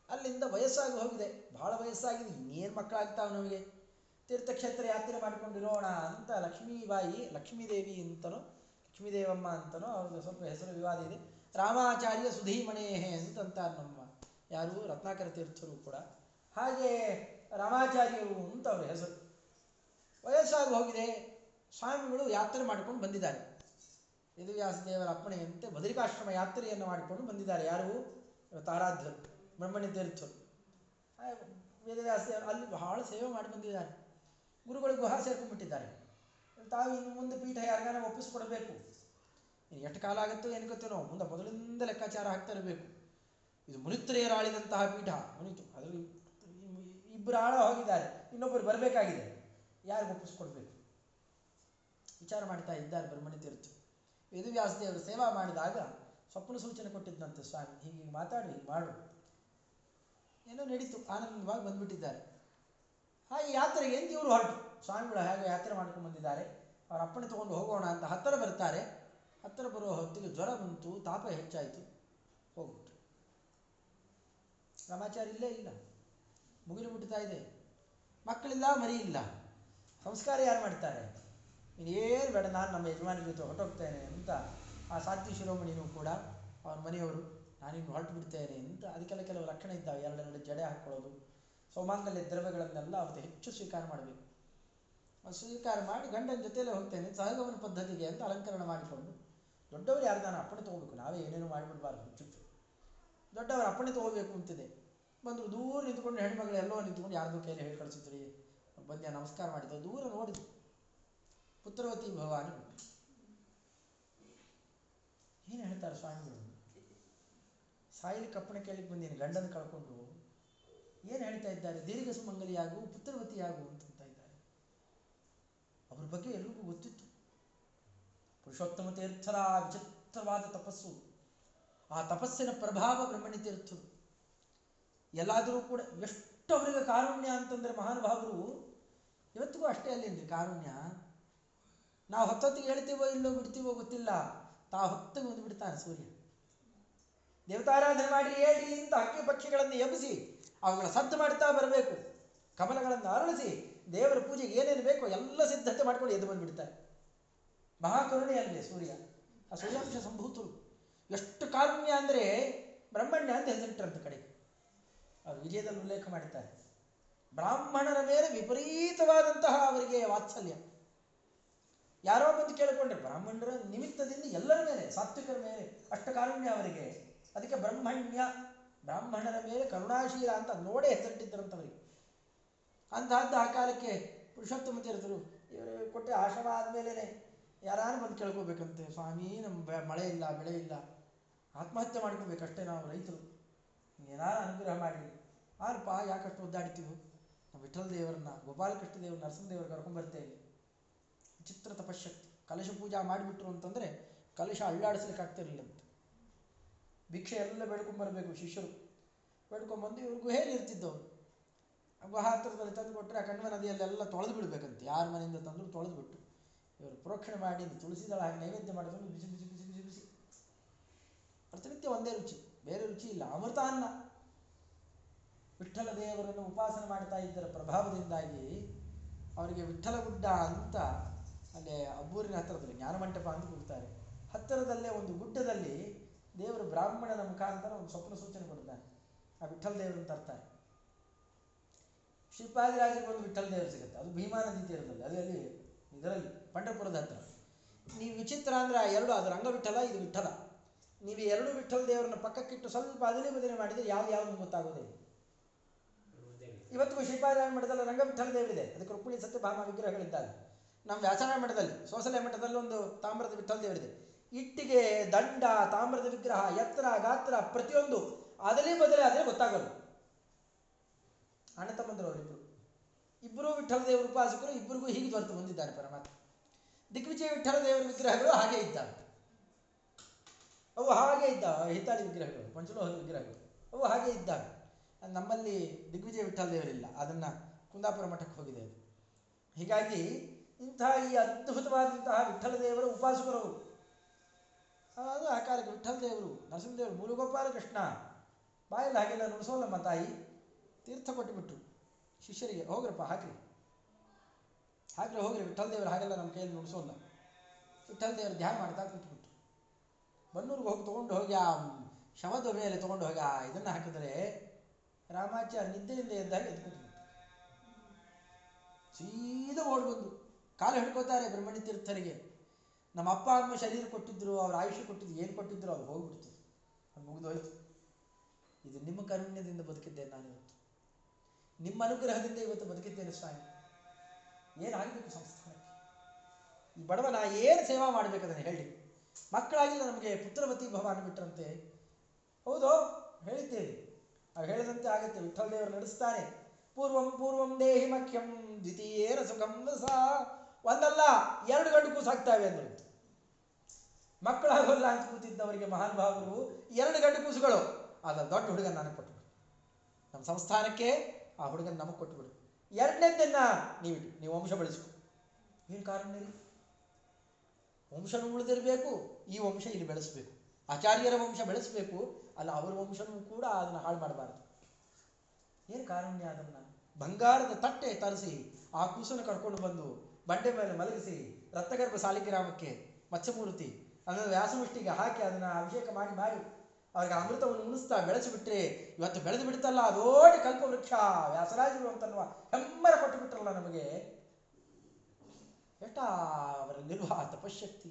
ಅಲ್ಲಿಂದ ವಯಸ್ಸಾಗಿ ಹೋಗಿದೆ, ಬಹಳ ವಯಸ್ಸಾಗಿದೆ, ಇನ್ನೇನು ಮಕ್ಕಳಾಗ್ತಾವೆ ನಮಗೆ? ತೀರ್ಥಕ್ಷೇತ್ರ ಯಾತ್ರೆ ಮಾಡಿಕೊಂಡಿರೋಣ ಅಂತ ಲಕ್ಷ್ಮೀಬಾಯಿ, ಲಕ್ಷ್ಮೀದೇವಿ ಅಂತನೋ ಲಕ್ಷ್ಮೀದೇವಮ್ಮ ಅಂತನೋ ಅವ್ರದ್ದು ಸ್ವಲ್ಪ ಹೆಸರು ವಿವಾದ ಇದೆ. ರಾಮಾಚಾರ್ಯ ಸುಧೀಮಣೇಹೆ ಅಂತಂತಾರೆ ನಮ್ಮ ಯಾರು ರತ್ನಾಕರ ತೀರ್ಥರು ಕೂಡ. ಹಾಗೆ ರಾಮಾಚಾರ್ಯರು ಅಂತ ಅವರ ಹೆಸರು. ವಯಸ್ಸಾಗಿ ಹೋಗಿದೆ. ಸ್ವಾಮಿಗಳು ಯಾತ್ರೆ ಮಾಡಿಕೊಂಡು ಬಂದಿದ್ದಾರೆ. ವೇದವ್ಯಾಸದೇವರ ಅಪ್ಪಣೆಯಂತೆ ಬದರಿಕಾಶ್ರಮ ಯಾತ್ರೆಯನ್ನು ಮಾಡಿಕೊಂಡು ಬಂದಿದ್ದಾರೆ ಯಾರು? ತಾರಾಧ್ಯರು ಬ್ರಹ್ಮಣ್ಯ ತೀರ್ಥರು. ಆ ವೇದವ್ಯಾಸದೇವರು ಅಲ್ಲಿ ಬಹಳ ಸೇವೆ ಮಾಡಿ ಬಂದಿದ್ದಾರೆ. ಗುರುಗಳು ಗುಹಾ ಸೇರ್ಕೊಂಡ್ಬಿಟ್ಟಿದ್ದಾರೆ. ತಾವು ಇನ್ನು ಮುಂದೆ ಪೀಠ ಯಾರಿಗಾನ ಒಪ್ಪಿಸ್ಕೊಡ್ಬೇಕು ಕೊಡಬೇಕು. ಎಷ್ಟು ಕಾಲ ಆಗುತ್ತೋ ಏನು ಗೊತ್ತೇನೋ, ಮುಂದೆ ಮೊದಲಿಂದ ಲೆಕ್ಕಾಚಾರ ಹಾಕ್ತಾ ಇರಬೇಕು. ಇದು ಮುನಿತ್ರಯರು ಆಳಿದಂತಹ ಪೀಠ. ಮುನಿತು ಅದರಲ್ಲಿ ಇಬ್ಬರು ಆಳ ಹೋಗಿದ್ದಾರೆ, ಇನ್ನೊಬ್ಬರು ಬರಬೇಕಾಗಿದೆ. ಯಾರಿಗೆ ಒಪ್ಪಿಸ್ಕೊಡ್ಬೇಕು ವಿಚಾರ ಮಾಡ್ತಾ ಇದ್ದಾರೆ ಬ್ರಹ್ಮಣಿ ತೀರ್ಥ. ವೇದವ್ಯಾಸದೇವರು ಸೇವಾ ಮಾಡಿದಾಗ ಸ್ವಪ್ನ ಸೂಚನೆ ಕೊಟ್ಟಿದ್ದಂತೆ ಸ್ವಾಮಿ. ಹೀಗೆ ಮಾತಾಡಿ ಮಾಡು. ಏನೋ ನಡೀತು, ಆನಂದವಾಗಿ ಬಂದ್ಬಿಟ್ಟಿದ್ದಾರೆ. ಹಾಗೆ ಯಾತ್ರೆಗೆ ಎಂದು ಇವರು ಹೊರಟು ಸ್ವಾಮಿಗಳು ಹೇಗೆ ಯಾತ್ರೆ ಮಾಡ್ಕೊಂಡು ಬಂದಿದ್ದಾರೆ. ಅವ್ರ ಅಪ್ಪಣೆ ತಗೊಂಡು ಹೋಗೋಣ ಅಂತ ಹತ್ತಿರ ಬರ್ತಾರೆ. ಹತ್ತಿರ ಬರುವ ಹೊತ್ತಿಗೆ ಜ್ವರ ಬಂತು, ತಾಪ ಹೆಚ್ಚಾಯಿತು. ಹೋಗ್ಬಿಟ್ರು. ಸಮಾಚಾರ ಇಲ್ಲೇ ಇಲ್ಲ. ಮುಗಿಲು ಮುಟ್ತಾ ಇದೆ. ಮಕ್ಕಳಿಲ್ಲ ಮರಿ ಇಲ್ಲ ಸಂಸ್ಕಾರ ಯಾರು ಮಾಡ್ತಾರೆ? ಇನ್ನೇನು ಬೇಡ, ನಾನು ನಮ್ಮ ಯಜಮಾನಿ ಜೊತೆ ಹೊರಟೋಗ್ತೇನೆ ಅಂತ ಆ ಸಾತ್ವಿ ಶಿರೋಮಣಿನೂ ಕೂಡ ಅವ್ರ ಮನೆಯವರು, ನಾನಿನ್ನು ಹೊರಟು ಬಿಡ್ತೇನೆ ಅಂತ, ಅದಕ್ಕೆಲ್ಲ ಕೆಲವು ಲಕ್ಷಣ ಇದ್ದಾವೆ. ಎರಡೆರಡು ಜಡೆ ಹಾಕ್ಕೊಳ್ಳೋದು. ಸೌಮಾಂಗಲ್ಯ ದ್ರವ್ಯಗಳನ್ನೆಲ್ಲ ಅವತ್ತು ಹೆಚ್ಚು ಸ್ವೀಕಾರ ಮಾಡಬೇಕು. ಸ್ವೀಕಾರ ಮಾಡಿ ಗಂಡನ ಜೊತೆಯಲ್ಲೇ ಹೋಗ್ತೇನೆ, ಸಹಗಮನ ಪದ್ಧತಿಗೆ ಅಂತ ಅಲಂಕರಣ ಮಾಡಿಕೊಂಡು ದೊಡ್ಡವರು ಯಾರ್ದಾನ ಅಪ್ಪಣೆ ತೊಗೋಬೇಕು, ನಾವೇ ಏನೇನು ಮಾಡಿಬಿಡ್ಬಾರ್ದು ಚುಚ್ಚು ದೊಡ್ಡವರು ಅಪ್ಪಣೆ ತೊಗೋಬೇಕು ಅಂತಿದೆ. ಬಂದರು ದೂರ ನಿಂತ್ಕೊಂಡು ಹೆಣ್ಮಗಳು ಎಲ್ಲೋ ನಿಂತ್ಕೊಂಡು ಯಾರ್ದು ಕೈಲಿ ಹೇಳಿ ಕಳಿಸಿದ್ರಿ, ಬಂದ್ಯ ನಮಸ್ಕಾರ ಮಾಡಿದ್ರು ದೂರ ನೋಡಿದ್ರು ಪುತ್ರವತಿ ಭವಾನಿ. ಏನು ಹೇಳ್ತಾರೆ ಸ್ವಾಮಿಗಳು? ಸಾಯಿಲಿ ಕಪ್ಪಣೆ ಕೇಳಲಿಕ್ಕೆ ಬಂದೀನಿ, ಗಂಡನ ಕಳ್ಕೊಂಡು. ಏನು ಹೇಳ್ತಾ ಇದ್ದಾರೆ? ದೀರ್ಘ ಸುಮಂಗಲಿಯಾಗು, ಪುತ್ರವತಿಯಾಗು ಅಂತ ಇದ್ದಾರೆ. ಅವ್ರ ಬಗ್ಗೆ ಎಲ್ರಿಗೂ ಗೊತ್ತಿತ್ತು. ಪುರುಷೋತ್ತಮ ತೀರ್ಥರ ವಿಚಿತ್ರವಾದ ತಪಸ್ಸು. ಆ ತಪಸ್ಸಿನ ಪ್ರಭಾವ ಬ್ರಹ್ಮಣ್ಯ ತೀರ್ಥರು. ಎಲ್ಲಾದರೂ ಕೂಡ ಎಷ್ಟು ಅವರಿಗೆ ಕಾರುಣ್ಯ ಅಂತಂದ್ರೆ ಮಹಾನುಭಾವರು ಇವತ್ತಿಗೂ ಅಷ್ಟೇ ಅಲ್ಲೇನ್ರಿ ಕಾರುಣ್ಯ. ನಾವು ಹೊತ್ತೊತ್ತಿಗೆ ಹೇಳ್ತೀವೋ ಇಲ್ಲೋ ಬಿಡ್ತೀವೋ ಗೊತ್ತಿಲ್ಲ. ತಾ ಹೊತ್ತಿಗೆ ಒಂದು ಬಿಡ್ತಾನೆ ಸೂರ್ಯ ದೇವತಾರಾಧನೆ ಮಾಡಿ ಹೇಳಿ ಇಂತ ಹಕ್ಕಿ ಪಕ್ಷಿಗಳನ್ನು ಎಬ್ಬಿಸಿ ಅವುಗಳ ಸದ್ದು ಮಾಡ್ತಾ ಬರಬೇಕು. ಕಮಲಗಳನ್ನು ಅರಳಿಸಿ ದೇವರ ಪೂಜೆಗೆ ಏನೇನು ಬೇಕೋ ಎಲ್ಲ ಸಿದ್ಧತೆ ಮಾಡ್ಕೊಂಡು ಎದ್ದು ಬಂದುಬಿಡ್ತಾರೆ. ಮಹಾಕರುಣೆ ಅಲ್ವೇ ಸೂರ್ಯ. ಆ ಸೂರ್ಯಾಂಶ ಸಂಭೂತರು. ಎಷ್ಟು ಕಾರುಣ್ಯ ಅಂದರೆ ಬ್ರಹ್ಮಣ್ಯ ಅಂತ ಹೆಸರಿಟ್ಟರಂತ ಕಡೆ ಅವರು ವಿಜಯದಲ್ಲಿ ಉಲ್ಲೇಖ ಮಾಡಿದ್ದಾರೆ. ಬ್ರಾಹ್ಮಣರ ಮೇಲೆ ವಿಪರೀತವಾದಂತಹ ಅವರಿಗೆ ವಾತ್ಸಲ್ಯ. ಯಾರೋ ಬಂದು ಕೇಳಿಕೊಂಡ್ರೆ ಬ್ರಾಹ್ಮಣರ ನಿಮಿತ್ತದಿಂದ ಎಲ್ಲರ ಮೇಲೆ, ಸಾತ್ವಿಕರ ಮೇಲೆ ಅಷ್ಟು ಕಾರುಣ್ಯ ಅವರಿಗೆ. ಅದಕ್ಕೆ ಬ್ರಹ್ಮಣ್ಯ ಬ್ರಾಹ್ಮಣರ ಮೇಲೆ ಕರುಣಾಶೀಲ ಅಂತ ನೋಡೇ ಹೆಸರಿಟ್ಟಿದ್ದರಂತವರಿಗೆ. ಅಂತಹದ್ದು ಆ ಕಾಲಕ್ಕೆ ಪುರುಷೋತ್ತಮ ತೀರ್ಥರು ಇವರು ಕೊಟ್ಟೆ ಆಶ್ರಮ ಆದಮೇಲೆ ಯಾರು ಬಂದು ಕೇಳ್ಕೋಬೇಕಂತೆ, ಸ್ವಾಮಿ ನಮ್ಮ ಮಳೆ ಇಲ್ಲ, ಬೆಳೆ ಇಲ್ಲ, ಆತ್ಮಹತ್ಯೆ ಮಾಡ್ಕೋಬೇಕಷ್ಟೇ ನಾವು ರೈತರು. ಏನಾರು ಅನುಗ್ರಹ ಮಾಡಿ. ಪಾ ಯಾಕಷ್ಟು ಒದ್ದಾಡ್ತೀವಿ ನಾವು ವಿಠಲ ದೇವರನ್ನ, ಗೋಪಾಲಕೃಷ್ಣ ದೇವರು, ನರಸಿಂಹದೇವರು ಕರ್ಕೊಂಡ್ಬರ್ತೇವೆ ವಿಚಿತ್ರ ತಪಶಕ್ತಿ ಕಲಶ ಪೂಜಾ ಮಾಡಿಬಿಟ್ರು ಅಂತಂದರೆ ಕಲಶ ಅಳ್ಳಾಡಿಸ್ಲಿಕ್ಕೆ ಆಗ್ತಿರ್ಲಿಲ್ಲಂತೆ ಭಿಕ್ಷೆ ಎಲ್ಲ ಬೆಳ್ಕೊಂಬರ್ಬೇಕು ಶಿಷ್ಯರು. ಬೆಳ್ಕೊಂಬಂದು ಇವ್ರು ಗುಹೆಯಲ್ಲಿ ಇರ್ತಿದ್ದವರು. ಆ ಹತ್ತಿರದಲ್ಲಿ ಹತ್ರದಲ್ಲಿ ತಂದು ಕೊಟ್ಟರೆ ಆ ಕಣ್ವ ನದಿಯಲ್ಲೆಲ್ಲ ತೊಳೆದು ಬಿಡಬೇಕಂತೆ. ಯಾರ ಮನೆಯಿಂದ ತಂದ್ರು ತೊಳೆದು ಬಿಟ್ಟು. ಇವರು ಪ್ರೋಕ್ಷಣೆ ಮಾಡಿ ತುಳಸಿದಳ ಹಾಗೆ ನೈವೇದ್ಯ ಮಾಡಿದ್ರು ಬಿಸಿ ಬಿಸಿ ಬಿಸಿ ಬಿಸಿ ಬಿಸಿ. ಪ್ರತಿನಿತ್ಯ ಒಂದೇ ರುಚಿ, ಬೇರೆ ರುಚಿ ಇಲ್ಲ. ಅಮೃತ ಅನ್ನ. ವಿಠಲ ದೇವರನ್ನು ಉಪಾಸನೆ ಮಾಡ್ತಾ ಇದ್ದರ ಪ್ರಭಾವದಿಂದಾಗಿ ಅವರಿಗೆ ವಿಠಲ ಗುಡ್ಡ ಅಂತ ಅಲ್ಲೇ ಅಬ್ಬೂರಿನ ಹತ್ತಿರದಲ್ಲಿ ಜ್ಞಾನಮಂಟಪ ಅಂತ ಕೂಗ್ತಾರೆ. ಹತ್ತಿರದಲ್ಲೇ ಒಂದು ಗುಡ್ಡದಲ್ಲಿ ದೇವರು ಬ್ರಾಹ್ಮಣನ ಮುಖಾಂತರ ಒಂದು ಸ್ವಪ್ನ ಸೂಚನೆ ಕೊಡ್ತಾನೆ ಆ ವಿಠ್ಠಲ ದೇವರನ್ನು ತರ್ತಾರೆ ಶ್ರೀಪಾದಿರಾಜರಿಗೆ ಒಂದು ವಿಠ್ಠಲ ದೇವರು ಸಿಗುತ್ತೆ. ಅದು ಭೀಮಾ ನದಿ ತೀರದಲ್ಲಿ. ಅಲ್ಲಿ ಇದರಲ್ಲಿ ಪಂಡರಪುರದ ಹತ್ರ. ನೀವು ವಿಚಿತ್ರ ಅಂದ್ರೆ ಆ ಎರಡು, ಅದು ರಂಗವಿಠಲ ಇದು ವಿಠಲ. ನೀವು ಎರಡು ವಿಠಲ್ ದೇವರನ್ನ ಪಕ್ಕಕ್ಕಿಟ್ಟು ಸ್ವಲ್ಪ ಅದಲೇ ಬದಲಿ ಮಾಡಿದರೆ ಯಾವ್ದು ಯಾವ್ದು ಗೊತ್ತಾಗೋದಿಲ್ಲ ಇವತ್ತಿಗೂ ಶ್ರೀಪಾದರಾಯ ಮಠದಲ್ಲಿ ರಂಗವಿಠಲ ದೇವರಿದೆ ಅದಕ್ಕೆ ರುಕ್ಮಿಣಿ ಸತ್ಯಭಾಮ ವಿಗ್ರಹಗಳಿದ್ದಾವೆ. ನಮ್ಮ ವ್ಯಾಸರಾಯ ಮಠದಲ್ಲಿ, ಸೋಸಲೆ ಮಠದಲ್ಲಿ ಒಂದು ತಾಮ್ರದ ವಿಠಲ್ ದೇವರಿದೆ ಇಟ್ಟಿಗೆ, ದಂಡ, ತಾಮ್ರದ ವಿಗ್ರಹ, ಎತ್ತರ, ಗಾತ್ರ ಪ್ರತಿಯೊಂದು ಅದಲಿ ಬದಲೇ ಆದರೆ ಗೊತ್ತಾಗಲ್ಲ ಅಣ್ಣ ತಮ್ಮಂದಿರವರಿಬ್ಬರು ಇಬ್ಬರು ವಿಠಲ ದೇವರು ಉಪಾಸಕರು ಇಬ್ಬರಿಗೂ ಹೀಗೆ ದೊರೆತು ಬಂದಿದ್ದಾರೆ ಪರಮಾತ್ಮ. ದಿಗ್ವಿಜಯ ವಿಠಲ ದೇವರ ವಿಗ್ರಹಗಳು ಹಾಗೆ ಇದ್ದಾವೆ. ಅವು ಹಾಗೆ ಇದ್ದಾವೆ. ಹಿತಾಳಿ ವಿಗ್ರಹಗಳು, ಪಂಚಲೋಹದ ವಿಗ್ರಹಗಳು, ಅವು ಹಾಗೆ ಇದ್ದಾವೆ. ನಮ್ಮಲ್ಲಿ ದಿಗ್ವಿಜಯ ವಿಠಲ ದೇವರಿಲ್ಲ. ಅದನ್ನು ಕುಂದಾಪುರ ಮಠಕ್ಕೆ ಹೋಗಿದೆ ಅದು ಹೀಗಾಗಿ ಇಂತಹ ಈ ಅದ್ಭುತವಾದಂತಹ ವಿಠಲ ದೇವರ ಉಪಾಸಕರವರು ಅದು ಆ ಕಾಲಕ್ಕೆ ವಿಠಲ್ ದೇವರು ನರಸಿಂಹದೇವರು ಮೂಲಗೋಪಾಲ ಕೃಷ್ಣ, ಬಾಯಲ್ಲಿ ಹಾಗೆಲ್ಲ ನುಡಿಸೋಲ್ಲಮ್ಮ ತಾಯಿ. ತೀರ್ಥ ಕೊಟ್ಟುಬಿಟ್ರು. ಶಿಷ್ಯರಿಗೆ, ಹೋಗ್ರಪ್ಪ, ಹಾಕ್ರಿ. ಹಾಕ್ರಿ ಹೋಗ್ರಿ ವಿಠಲ್ ದೇವರು ಹಾಗೆಲ್ಲ ನಮ್ಮ ಕೈಯಲ್ಲಿ ನುಡಿಸೋಲ್ಲ. ವಿಠಲ್ ದೇವರು ಧ್ಯಾನ ಮಾಡ್ತಾ ಕೂತ್ಬಿಟ್ರು. ಬನ್ನೂರಿಗೆ ಹೋಗಿ ತೊಗೊಂಡು ಹೋಗಿ, ಆ ಶವದ ಮೇಲೆ ತೊಗೊಂಡು ಹೋಗಿ, ಆ ಇದನ್ನು ಹಾಕಿದರೆ ರಾಮಾಚ್ಯ ನಿದ್ದೆಯಿಂದ ಎದ್ದಾಗ ಎದ್ದು ಸೀದಾ ಓಡ್ಬಂದು ಕಾಲು ಹಿಡ್ಕೋತಾರೆ ಬ್ರಹ್ಮಣ್ಯ ತೀರ್ಥರಿಗೆ. ನಮ್ಮ ಅಪ್ಪ ಅಮ್ಮ ಶರೀರ ಕೊಟ್ಟಿದ್ರು, ಅವ್ರ ಆಯುಷ್ಯ ಕೊಟ್ಟಿದ್ರು, ಏನು ಕೊಟ್ಟಿದ್ರು ಅವ್ರು ಹೋಗ್ಬಿಡ್ತು ಅದು ಮುಗಿದೋಯ್ತು ಇದು ನಿಮ್ಮ ಕರುಣ್ಯದಿಂದ ಬದುಕಿದ್ದೇನೆ ನಾನು ಇವತ್ತು. ನಿಮ್ಮ ಅನುಗ್ರಹದಿಂದ ಇವತ್ತು ಬದುಕಿದ್ದೇನೆ ಸ್ವಾಮಿ. ಏನಾಗಬೇಕು ಸಂಸ್ಥಾನಕ್ಕೆ? ಈ ಬಡವ ನಾ ಏನು ಸೇವಾ ಮಾಡಬೇಕದನ್ನು ಹೇಳಿ. ಮಕ್ಕಳಾಗಿಲ್ಲ ನಮಗೆ, ಪುತ್ರವತಿ ಭವ ಬಿಟ್ರಂತೆ. ಹೌದು ಹೇಳಿದ್ದೇವೆ ನಾವು ಹೇಳಿದಂತೆ ಆಗುತ್ತೆ ವಿಠಲ್ ದೇವರು ನಡೆಸ್ತಾನೆ ಪೂರ್ವಂ ಪೂರ್ವಂ ದೇಹಿ ಮಖ್ಯಂ ದ್ವಿತೀಯೇನ ಸುಖಂ ಸಾ ಒಂದಲ್ಲ, ಎರಡು ಗಂಡು ಕೂಸಾಗ್ತಾವೆ ಅಂದ್ರು. ಮಕ್ಕಳಾಗೋಲ್ಲ ಅಂತ ಕೂತಿದ್ದವರಿಗೆ ಮಹಾನ್ ಭಾವರು ಎರಡು ಗಂಡು ಕೂಸುಗಳು. ಆದ ದೊಡ್ಡ ಹುಡುಗನ ನನಗೆ ಕೊಟ್ಟುಬಿಡು ನಮ್ಮ ಸಂಸ್ಥಾನಕ್ಕೆ ಆ ಹುಡುಗನ ನಮಗೆ ಕೊಟ್ಟುಬಿಡು ಎರಡನೇದನ್ನ ನೀವು ನೀವು ವಂಶ ಬೆಳೆಸ್ಕೊ. ಏನು ಕಾರಣ ವಂಶನೂ ಉಳಿದಿರಬೇಕು, ಈ ವಂಶ ಇಲ್ಲಿ ಬೆಳೆಸಬೇಕು. ಆಚಾರ್ಯರ ವಂಶ ಬೆಳೆಸಬೇಕು, ಅಲ್ಲ ಅವರ ವಂಶನೂ ಕೂಡ ಅದನ್ನು ಹಾಳು ಮಾಡಬಾರ್ದು. ಏನು ಕಾರಣ್ಯ ಅದನ್ನ? ಬಂಗಾರದ ತಟ್ಟೆ ತರಿಸಿ ಆ ಕೂಸನ್ನು ಕರ್ಕೊಂಡು ಬಂದು ಬಂಡೆ ಮೇಲೆ ಮಲಗಿಸಿ ರತ್ನಗರ್ಭ ಸಾಲಿಗ್ರಾಮಕ್ಕೆ ಮತ್ಸ್ಯಮೂರ್ತಿ ಅದನ್ನು ವ್ಯಾಸಮುಷ್ಟಿಗೆ ಹಾಕಿ ಅದನ್ನು ಅಭಿಷೇಕ ಮಾಡಿ ಮಾಡಿ ಅವ್ರಿಗೆ ಅಮೃತವನ್ನು ಉಣಿಸ್ತಾ ಬೆಳೆಸಿಬಿಟ್ರೆ ಇವತ್ತು ಬೆಳೆದು ಬಿಡ್ತಲ್ಲ ಕಲ್ಪ ಕಲ್ಪವೃಕ್ಷ, ವ್ಯಾಸರಾಜರು ಅಂತನ್ನುವ ಹೆಮ್ಮರ ಕೊಟ್ಟು ಬಿಟ್ರಲ್ಲ ನಮಗೆ. ಅವರ ನಿರ್ವಾಹ ತಪಶಕ್ತಿ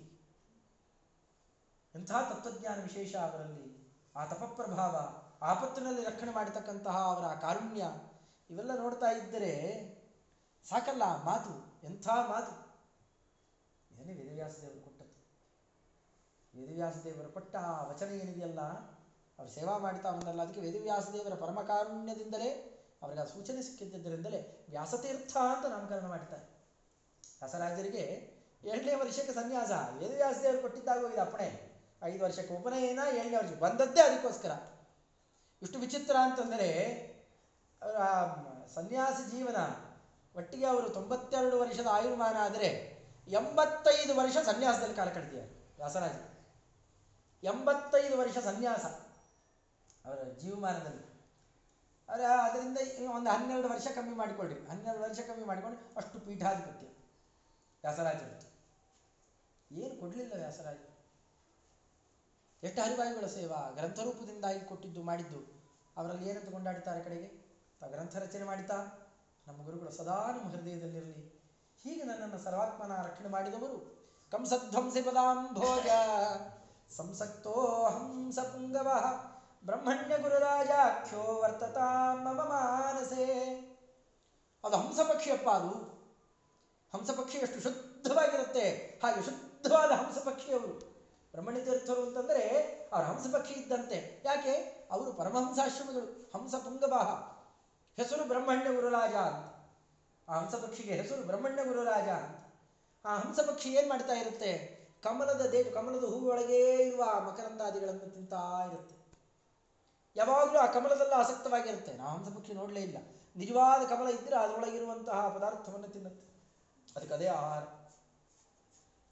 ಎಂಥ ತತ್ವಜ್ಞಾನ ವಿಶೇಷ ಅವರಲ್ಲಿ. ಆ ತಪಪ್ರಭಾವ, ಆಪತ್ತಿನಲ್ಲಿ ರಕ್ಷಣೆ ಮಾಡತಕ್ಕಂತಹ ಅವರ ಕಾರುಣ್ಯ, ಇವೆಲ್ಲ ನೋಡ್ತಾ ಇದ್ದರೆ ಸಾಕಲ್ಲ, ಮಾತು, ಎಂಥ ಮಾತು? ಇದನ್ನೇ ವೇದವ್ಯಾಸದೇವರು ಕೊಟ್ಟದ್ದು. ವೇದವ್ಯಾಸದೇವರು ಕೊಟ್ಟ ಆ ವಚನ ಏನಿದೆಯಲ್ಲ, ಅವರು ಸೇವಾ ಮಾಡ್ತಾ ಬಂದಲ್ಲ, ಅದಕ್ಕೆ ವೇದವ್ಯಾಸದೇವರ ಪರಮ ಕಾರುಣ್ಯದಿಂದಲೇ ಅವರಿಗೆ ಆ ಸೂಚನೆ ಸಿಕ್ಕಿದ್ದರಿಂದಲೇ ವ್ಯಾಸತೀರ್ಥ ಅಂತ ನಾಮಕರಣ ಮಾಡ್ತಾರೆ ವ್ಯಾಸರಾಜರಿಗೆ ಏಳನೇ ವರ್ಷಕ್ಕೆ ಸನ್ಯಾಸ ವೇದವ್ಯಾಸದೇವರು ಕೊಟ್ಟಿದ್ದಾಗ ಹೋಗಿದೆ ಅಪ್ಪಣೆ. ಐದು ವರ್ಷಕ್ಕೆ ಉಪನಯನ ಏಳನೇ ವರ್ಷ ಬಂದದ್ದೇ ಅದಕ್ಕೋಸ್ಕರ. ಇಷ್ಟು ವಿಚಿತ್ರ ಅಂತಂದರೆ ಸನ್ಯಾಸ ಜೀವನ ಒಟ್ಟಿಗೆ ಅವರು ತೊಂಬತ್ತೆರಡು ವರ್ಷದ ಆಯುರ್ಮಾನ ಆದರೆ ಎಂಬತ್ತೈದು ವರ್ಷ ಸನ್ಯಾಸದಲ್ಲಿ ಕಾಲ ಕಳೆದಿದ್ದಾರೆ ವ್ಯಾಸರಾಜ. ಎಂಬತ್ತೈದು ವರ್ಷ ಸನ್ಯಾಸ ಅವರ ಜೀವಮಾನದಲ್ಲಿ. ಅವರ ಅದರಿಂದ ಒಂದು ಹನ್ನೆರಡು ವರ್ಷ ಕಮ್ಮಿ ಮಾಡಿಕೊಳ್ಳ್ರಿ ಹನ್ನೆರಡು ವರ್ಷ ಕಮ್ಮಿ ಮಾಡಿಕೊಂಡು ಅಷ್ಟು ಪೀಠಾಧಿಪತ್ಯ ವ್ಯಾಸರಾಜರು ಏನು ಕೊಡಲಿಲ್ಲ ವ್ಯಾಸರಾಜ. ಎಷ್ಟು ಹರಿವಾಯುಗಳ ಸೇವಾ, ಗ್ರಂಥರೂಪದಿಂದಾಗಿ ಕೊಟ್ಟಿದ್ದು, ಮಾಡಿದ್ದು. ಅವರಲ್ಲಿ ಏನಂತ ಕೊಂಡಾಡ್ತಾರೆ ಕಡೆಗೆ? ಗ್ರಂಥ ರಚನೆ ಮಾಡಿತಾ ನಮ್ಮ ಗುರುಗಳು ಸದಾ ನಮ್ಮ ಹೃದಯದಲ್ಲಿರಲಿ. ಹೀಗೆ ನನ್ನನ್ನು ಸರ್ವಾತ್ಮನ ರಕ್ಷಣೆ ಮಾಡಿದವರು ಕಂಸಧ್ವಂಸಿ ಪದಾಂಭೋಜ ಸಂಸಕ್ತೋ ಹಂಸ ಪುಂಗವ, ಬ್ರಹ್ಮಣ್ಯ ಗುರುರಾಜಾಖ್ಯೋ ವರ್ತತಾ ಮಮ ಮಾನಸೇ. ಅದು ಹಂಸ ಪಕ್ಷಿಯಪ್ಪ ಅದು. ಹಂಸ ಪಕ್ಷಿ ಎಷ್ಟು ಶುದ್ಧವಾಗಿರುತ್ತೆ. ಹಾಗೆ ಶುದ್ಧವಾದ ಹಂಸ ಪಕ್ಷಿಯವರು ಬ್ರಹ್ಮಣ್ಯ ತೀರ್ಥರು ಅಂತಂದರೆ ಅವರು ಹಂಸ ಪಕ್ಷಿ ಇದ್ದಂತೆ. ಯಾಕೆ? ಅವರು ಪರಮಹಂಸಾಶ್ರಮಗಳು ಹಂಸ ಪುಂಗವಾಹ ಹೆಸರು ಬ್ರಹ್ಮಣ್ಯ ಗುರುರಾಜ ಅಂತ. ಆ ಹಂಸಪಕ್ಷಿಗೆ ಹೆಸರು ಬ್ರಹ್ಮಣ್ಯ ಗುರುರಾಜ ಅಂತ. ಆ ಹಂಸಪಕ್ಷಿ ಏನು ಮಾಡ್ತಾ ಇರುತ್ತೆ? ಕಮಲದ ದೇ ಕಮಲದ ಹೂವೊಳಗೇ ಇರುವ ಮಕರಂದಾದಿಗಳನ್ನು ತಿಂತಾ ಇರುತ್ತೆ. ಯಾವಾಗಲೂ ಆ ಕಮಲದಲ್ಲ ಆಸಕ್ತವಾಗಿರುತ್ತೆ. ನಾವು ಹಂಸಪಕ್ಷಿ ನೋಡಲೇ ಇಲ್ಲ. ನಿಜವಾದ ಕಮಲ ಇದ್ದರೆ ಅದರೊಳಗಿರುವಂತಹ ಪದಾರ್ಥವನ್ನು ತಿನ್ನುತ್ತೆ. ಅದಕ್ಕೆ ಅದೇ ಆಹಾರ.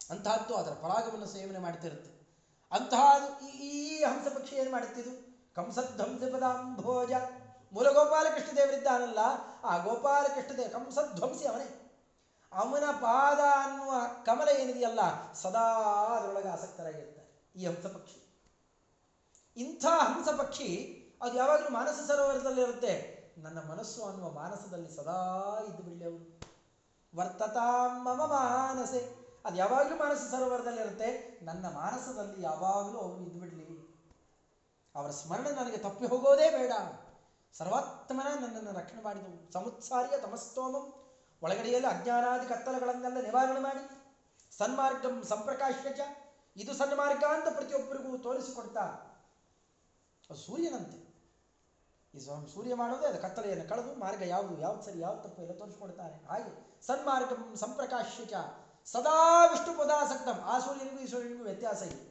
ಅಂತಹದ್ದು ಅದರ ಪರಾಗವನ್ನು ಸೇವನೆ ಮಾಡ್ತಿರುತ್ತೆ. ಅಂತಹ ಈ ಈ ಹಂಸ ಪಕ್ಷಿ ಏನು ಮಾಡುತ್ತಿದ್ದು ಕಂಸಧ್ವಂಸ ಪದಾಂಭೋಜ ಮೂಲ ಗೋಪಾಲಕೃಷ್ಣ ದೇವರಿದ್ದಾನಲ್ಲ ಆ ಗೋಪಾಲಕೃಷ್ಣ ದೇವ ಕಂಸಧ್ವಂಸಿ ಅವನೇ. ಅವನ ಪಾದ ಅನ್ನುವ ಕಮಲ ಏನಿದೆಯಲ್ಲ, ಸದಾ ಅದರೊಳಗೆ ಆಸಕ್ತರಾಗಿರ್ತಾರೆ ಈ ಹಂಸ ಪಕ್ಷಿ. ಇಂಥ ಹಂಸ ಪಕ್ಷಿ, ಅದು ಯಾವಾಗಲೂ ಮಾನಸ ಸರೋವರದಲ್ಲಿರುತ್ತೆ ನನ್ನ ಮನಸ್ಸು ಅನ್ನುವ ಮಾನಸದಲ್ಲಿ ಸದಾ ಇದ್ದು ಬಿಡಲಿ ಅವರು ವರ್ತತಾಂ ಮಾನಸೆ. ಅದು ಯಾವಾಗಲೂ ಮಾನಸ ಸರೋವರದಲ್ಲಿರುತ್ತೆ ನನ್ನ ಮಾನಸದಲ್ಲಿ ಯಾವಾಗಲೂ ಅವನು ಇದ್ದು ಬಿಡಲಿ. ಅವರ ಸ್ಮರಣೆ ನನಗೆ ತಪ್ಪಿ ಹೋಗೋದೇ ಬೇಡ. ಸರ್ವಾತ್ಮನ ನನ್ನನ್ನು ರಕ್ಷಣೆ ಮಾಡಿದವು. ಸಮುತ್ಸಾರಿಯ ತಮಸ್ತೋಮಂ, ಒಳಗಡೆಯಲ್ಲಿ ಅಜ್ಞಾನಾದಿ ಕತ್ತಲಗಳನ್ನೆಲ್ಲ ನಿವಾರಣೆ ಮಾಡಿ, ಸನ್ಮಾರ್ಗಂ ಸಂಪ್ರಕಾಶ್ಯಜ ಇದು ಸನ್ಮಾರ್ಗ ಅಂತ ಪ್ರತಿಯೊಬ್ಬರಿಗೂ ತೋರಿಸಿಕೊಡ್ತಾ. ಸೂರ್ಯನಂತೆ. ಈ ಸೂರ್ಯ ಮಾಡೋದೇ ಅದು ಕತ್ತಲೆಯನ್ನು ಕಳೆದು, ಮಾರ್ಗ ಯಾವುದು, ಯಾವ್ದು ಸರಿ, ಯಾವ್ದು ತಪ್ಪು ಎಲ್ಲ ತೋರಿಸ್ಕೊಡ್ತಾನೆ ಹಾಗೆ ಸನ್ಮಾರ್ಗಂ ಸಂಪ್ರಕಾಶ್ಯ ಚ ಸದಾ ವಿಷ್ಣು ಪದಾಸಕ್ತಂ ಆ ಸೂರ್ಯನಿಗೂ ಈ ಸೂರ್ಯನಿಗೂ ವ್ಯತ್ಯಾಸ ಇದೆ.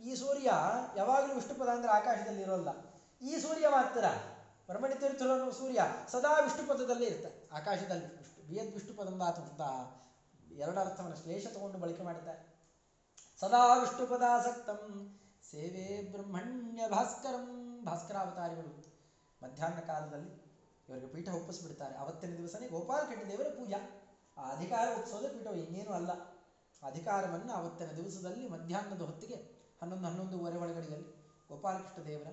ಈ ಸೂರ್ಯ ಯಾವಾಗಲೂ ವಿಷ್ಣು ಪದ ಅಂದರೆ ಆಕಾಶದಲ್ಲಿ ಇರೋಲ್ಲ. ಈ ಸೂರ್ಯ ಮಾತ್ರ ಬ್ರಹ್ಮಣ್ಯ ತೀರ್ಥರು ಸೂರ್ಯ ಸದಾ ವಿಷ್ಣು ಪದದಲ್ಲೇ ಇರ್ತಾರೆ ಆಕಾಶದಲ್ಲಿ ವಿಷ್ಣು ಬಿಯದ್ ವಿಷ್ಣು ಪದಂದಾತು ಅಂತ ಎರಡು ಅರ್ಥವನ್ನು ಶ್ಲೇಷ ತಗೊಂಡು ಬಳಕೆ ಮಾಡ್ತಾರೆ ಸದಾ ವಿಷ್ಣು ಪದಾಸಕ್ತಂ ಸೇವೆ ಬ್ರಹ್ಮಣ್ಯ ಭಾಸ್ಕರಂ. ಭಾಸ್ಕರಾವತಾರಿಗಳು ಮಧ್ಯಾಹ್ನ ಕಾಲದಲ್ಲಿ ಇವರಿಗೆ ಪೀಠ ಒಪ್ಪಿಸ್ಬಿಡ್ತಾರೆ. ಅವತ್ತಿನ ದಿವಸನೇ ಗೋಪಾಲಕೃಷ್ಣ ದೇವರ ಪೂಜಾ. ಆ ಅಧಿಕಾರ ಒಪ್ಪಿಸೋದೇ ಪೀಠ ಇನ್ನೇನು ಅಲ್ಲ. ಅಧಿಕಾರವನ್ನು ಅವತ್ತಿನ ದಿವಸದಲ್ಲಿ ಮಧ್ಯಾಹ್ನದ ಹೊತ್ತಿಗೆ ಹನ್ನೊಂದು ಹನ್ನೊಂದುವರೆ ಒಳಗಡೆಯಲ್ಲಿ ಗೋಪಾಲಕೃಷ್ಣ ದೇವರ,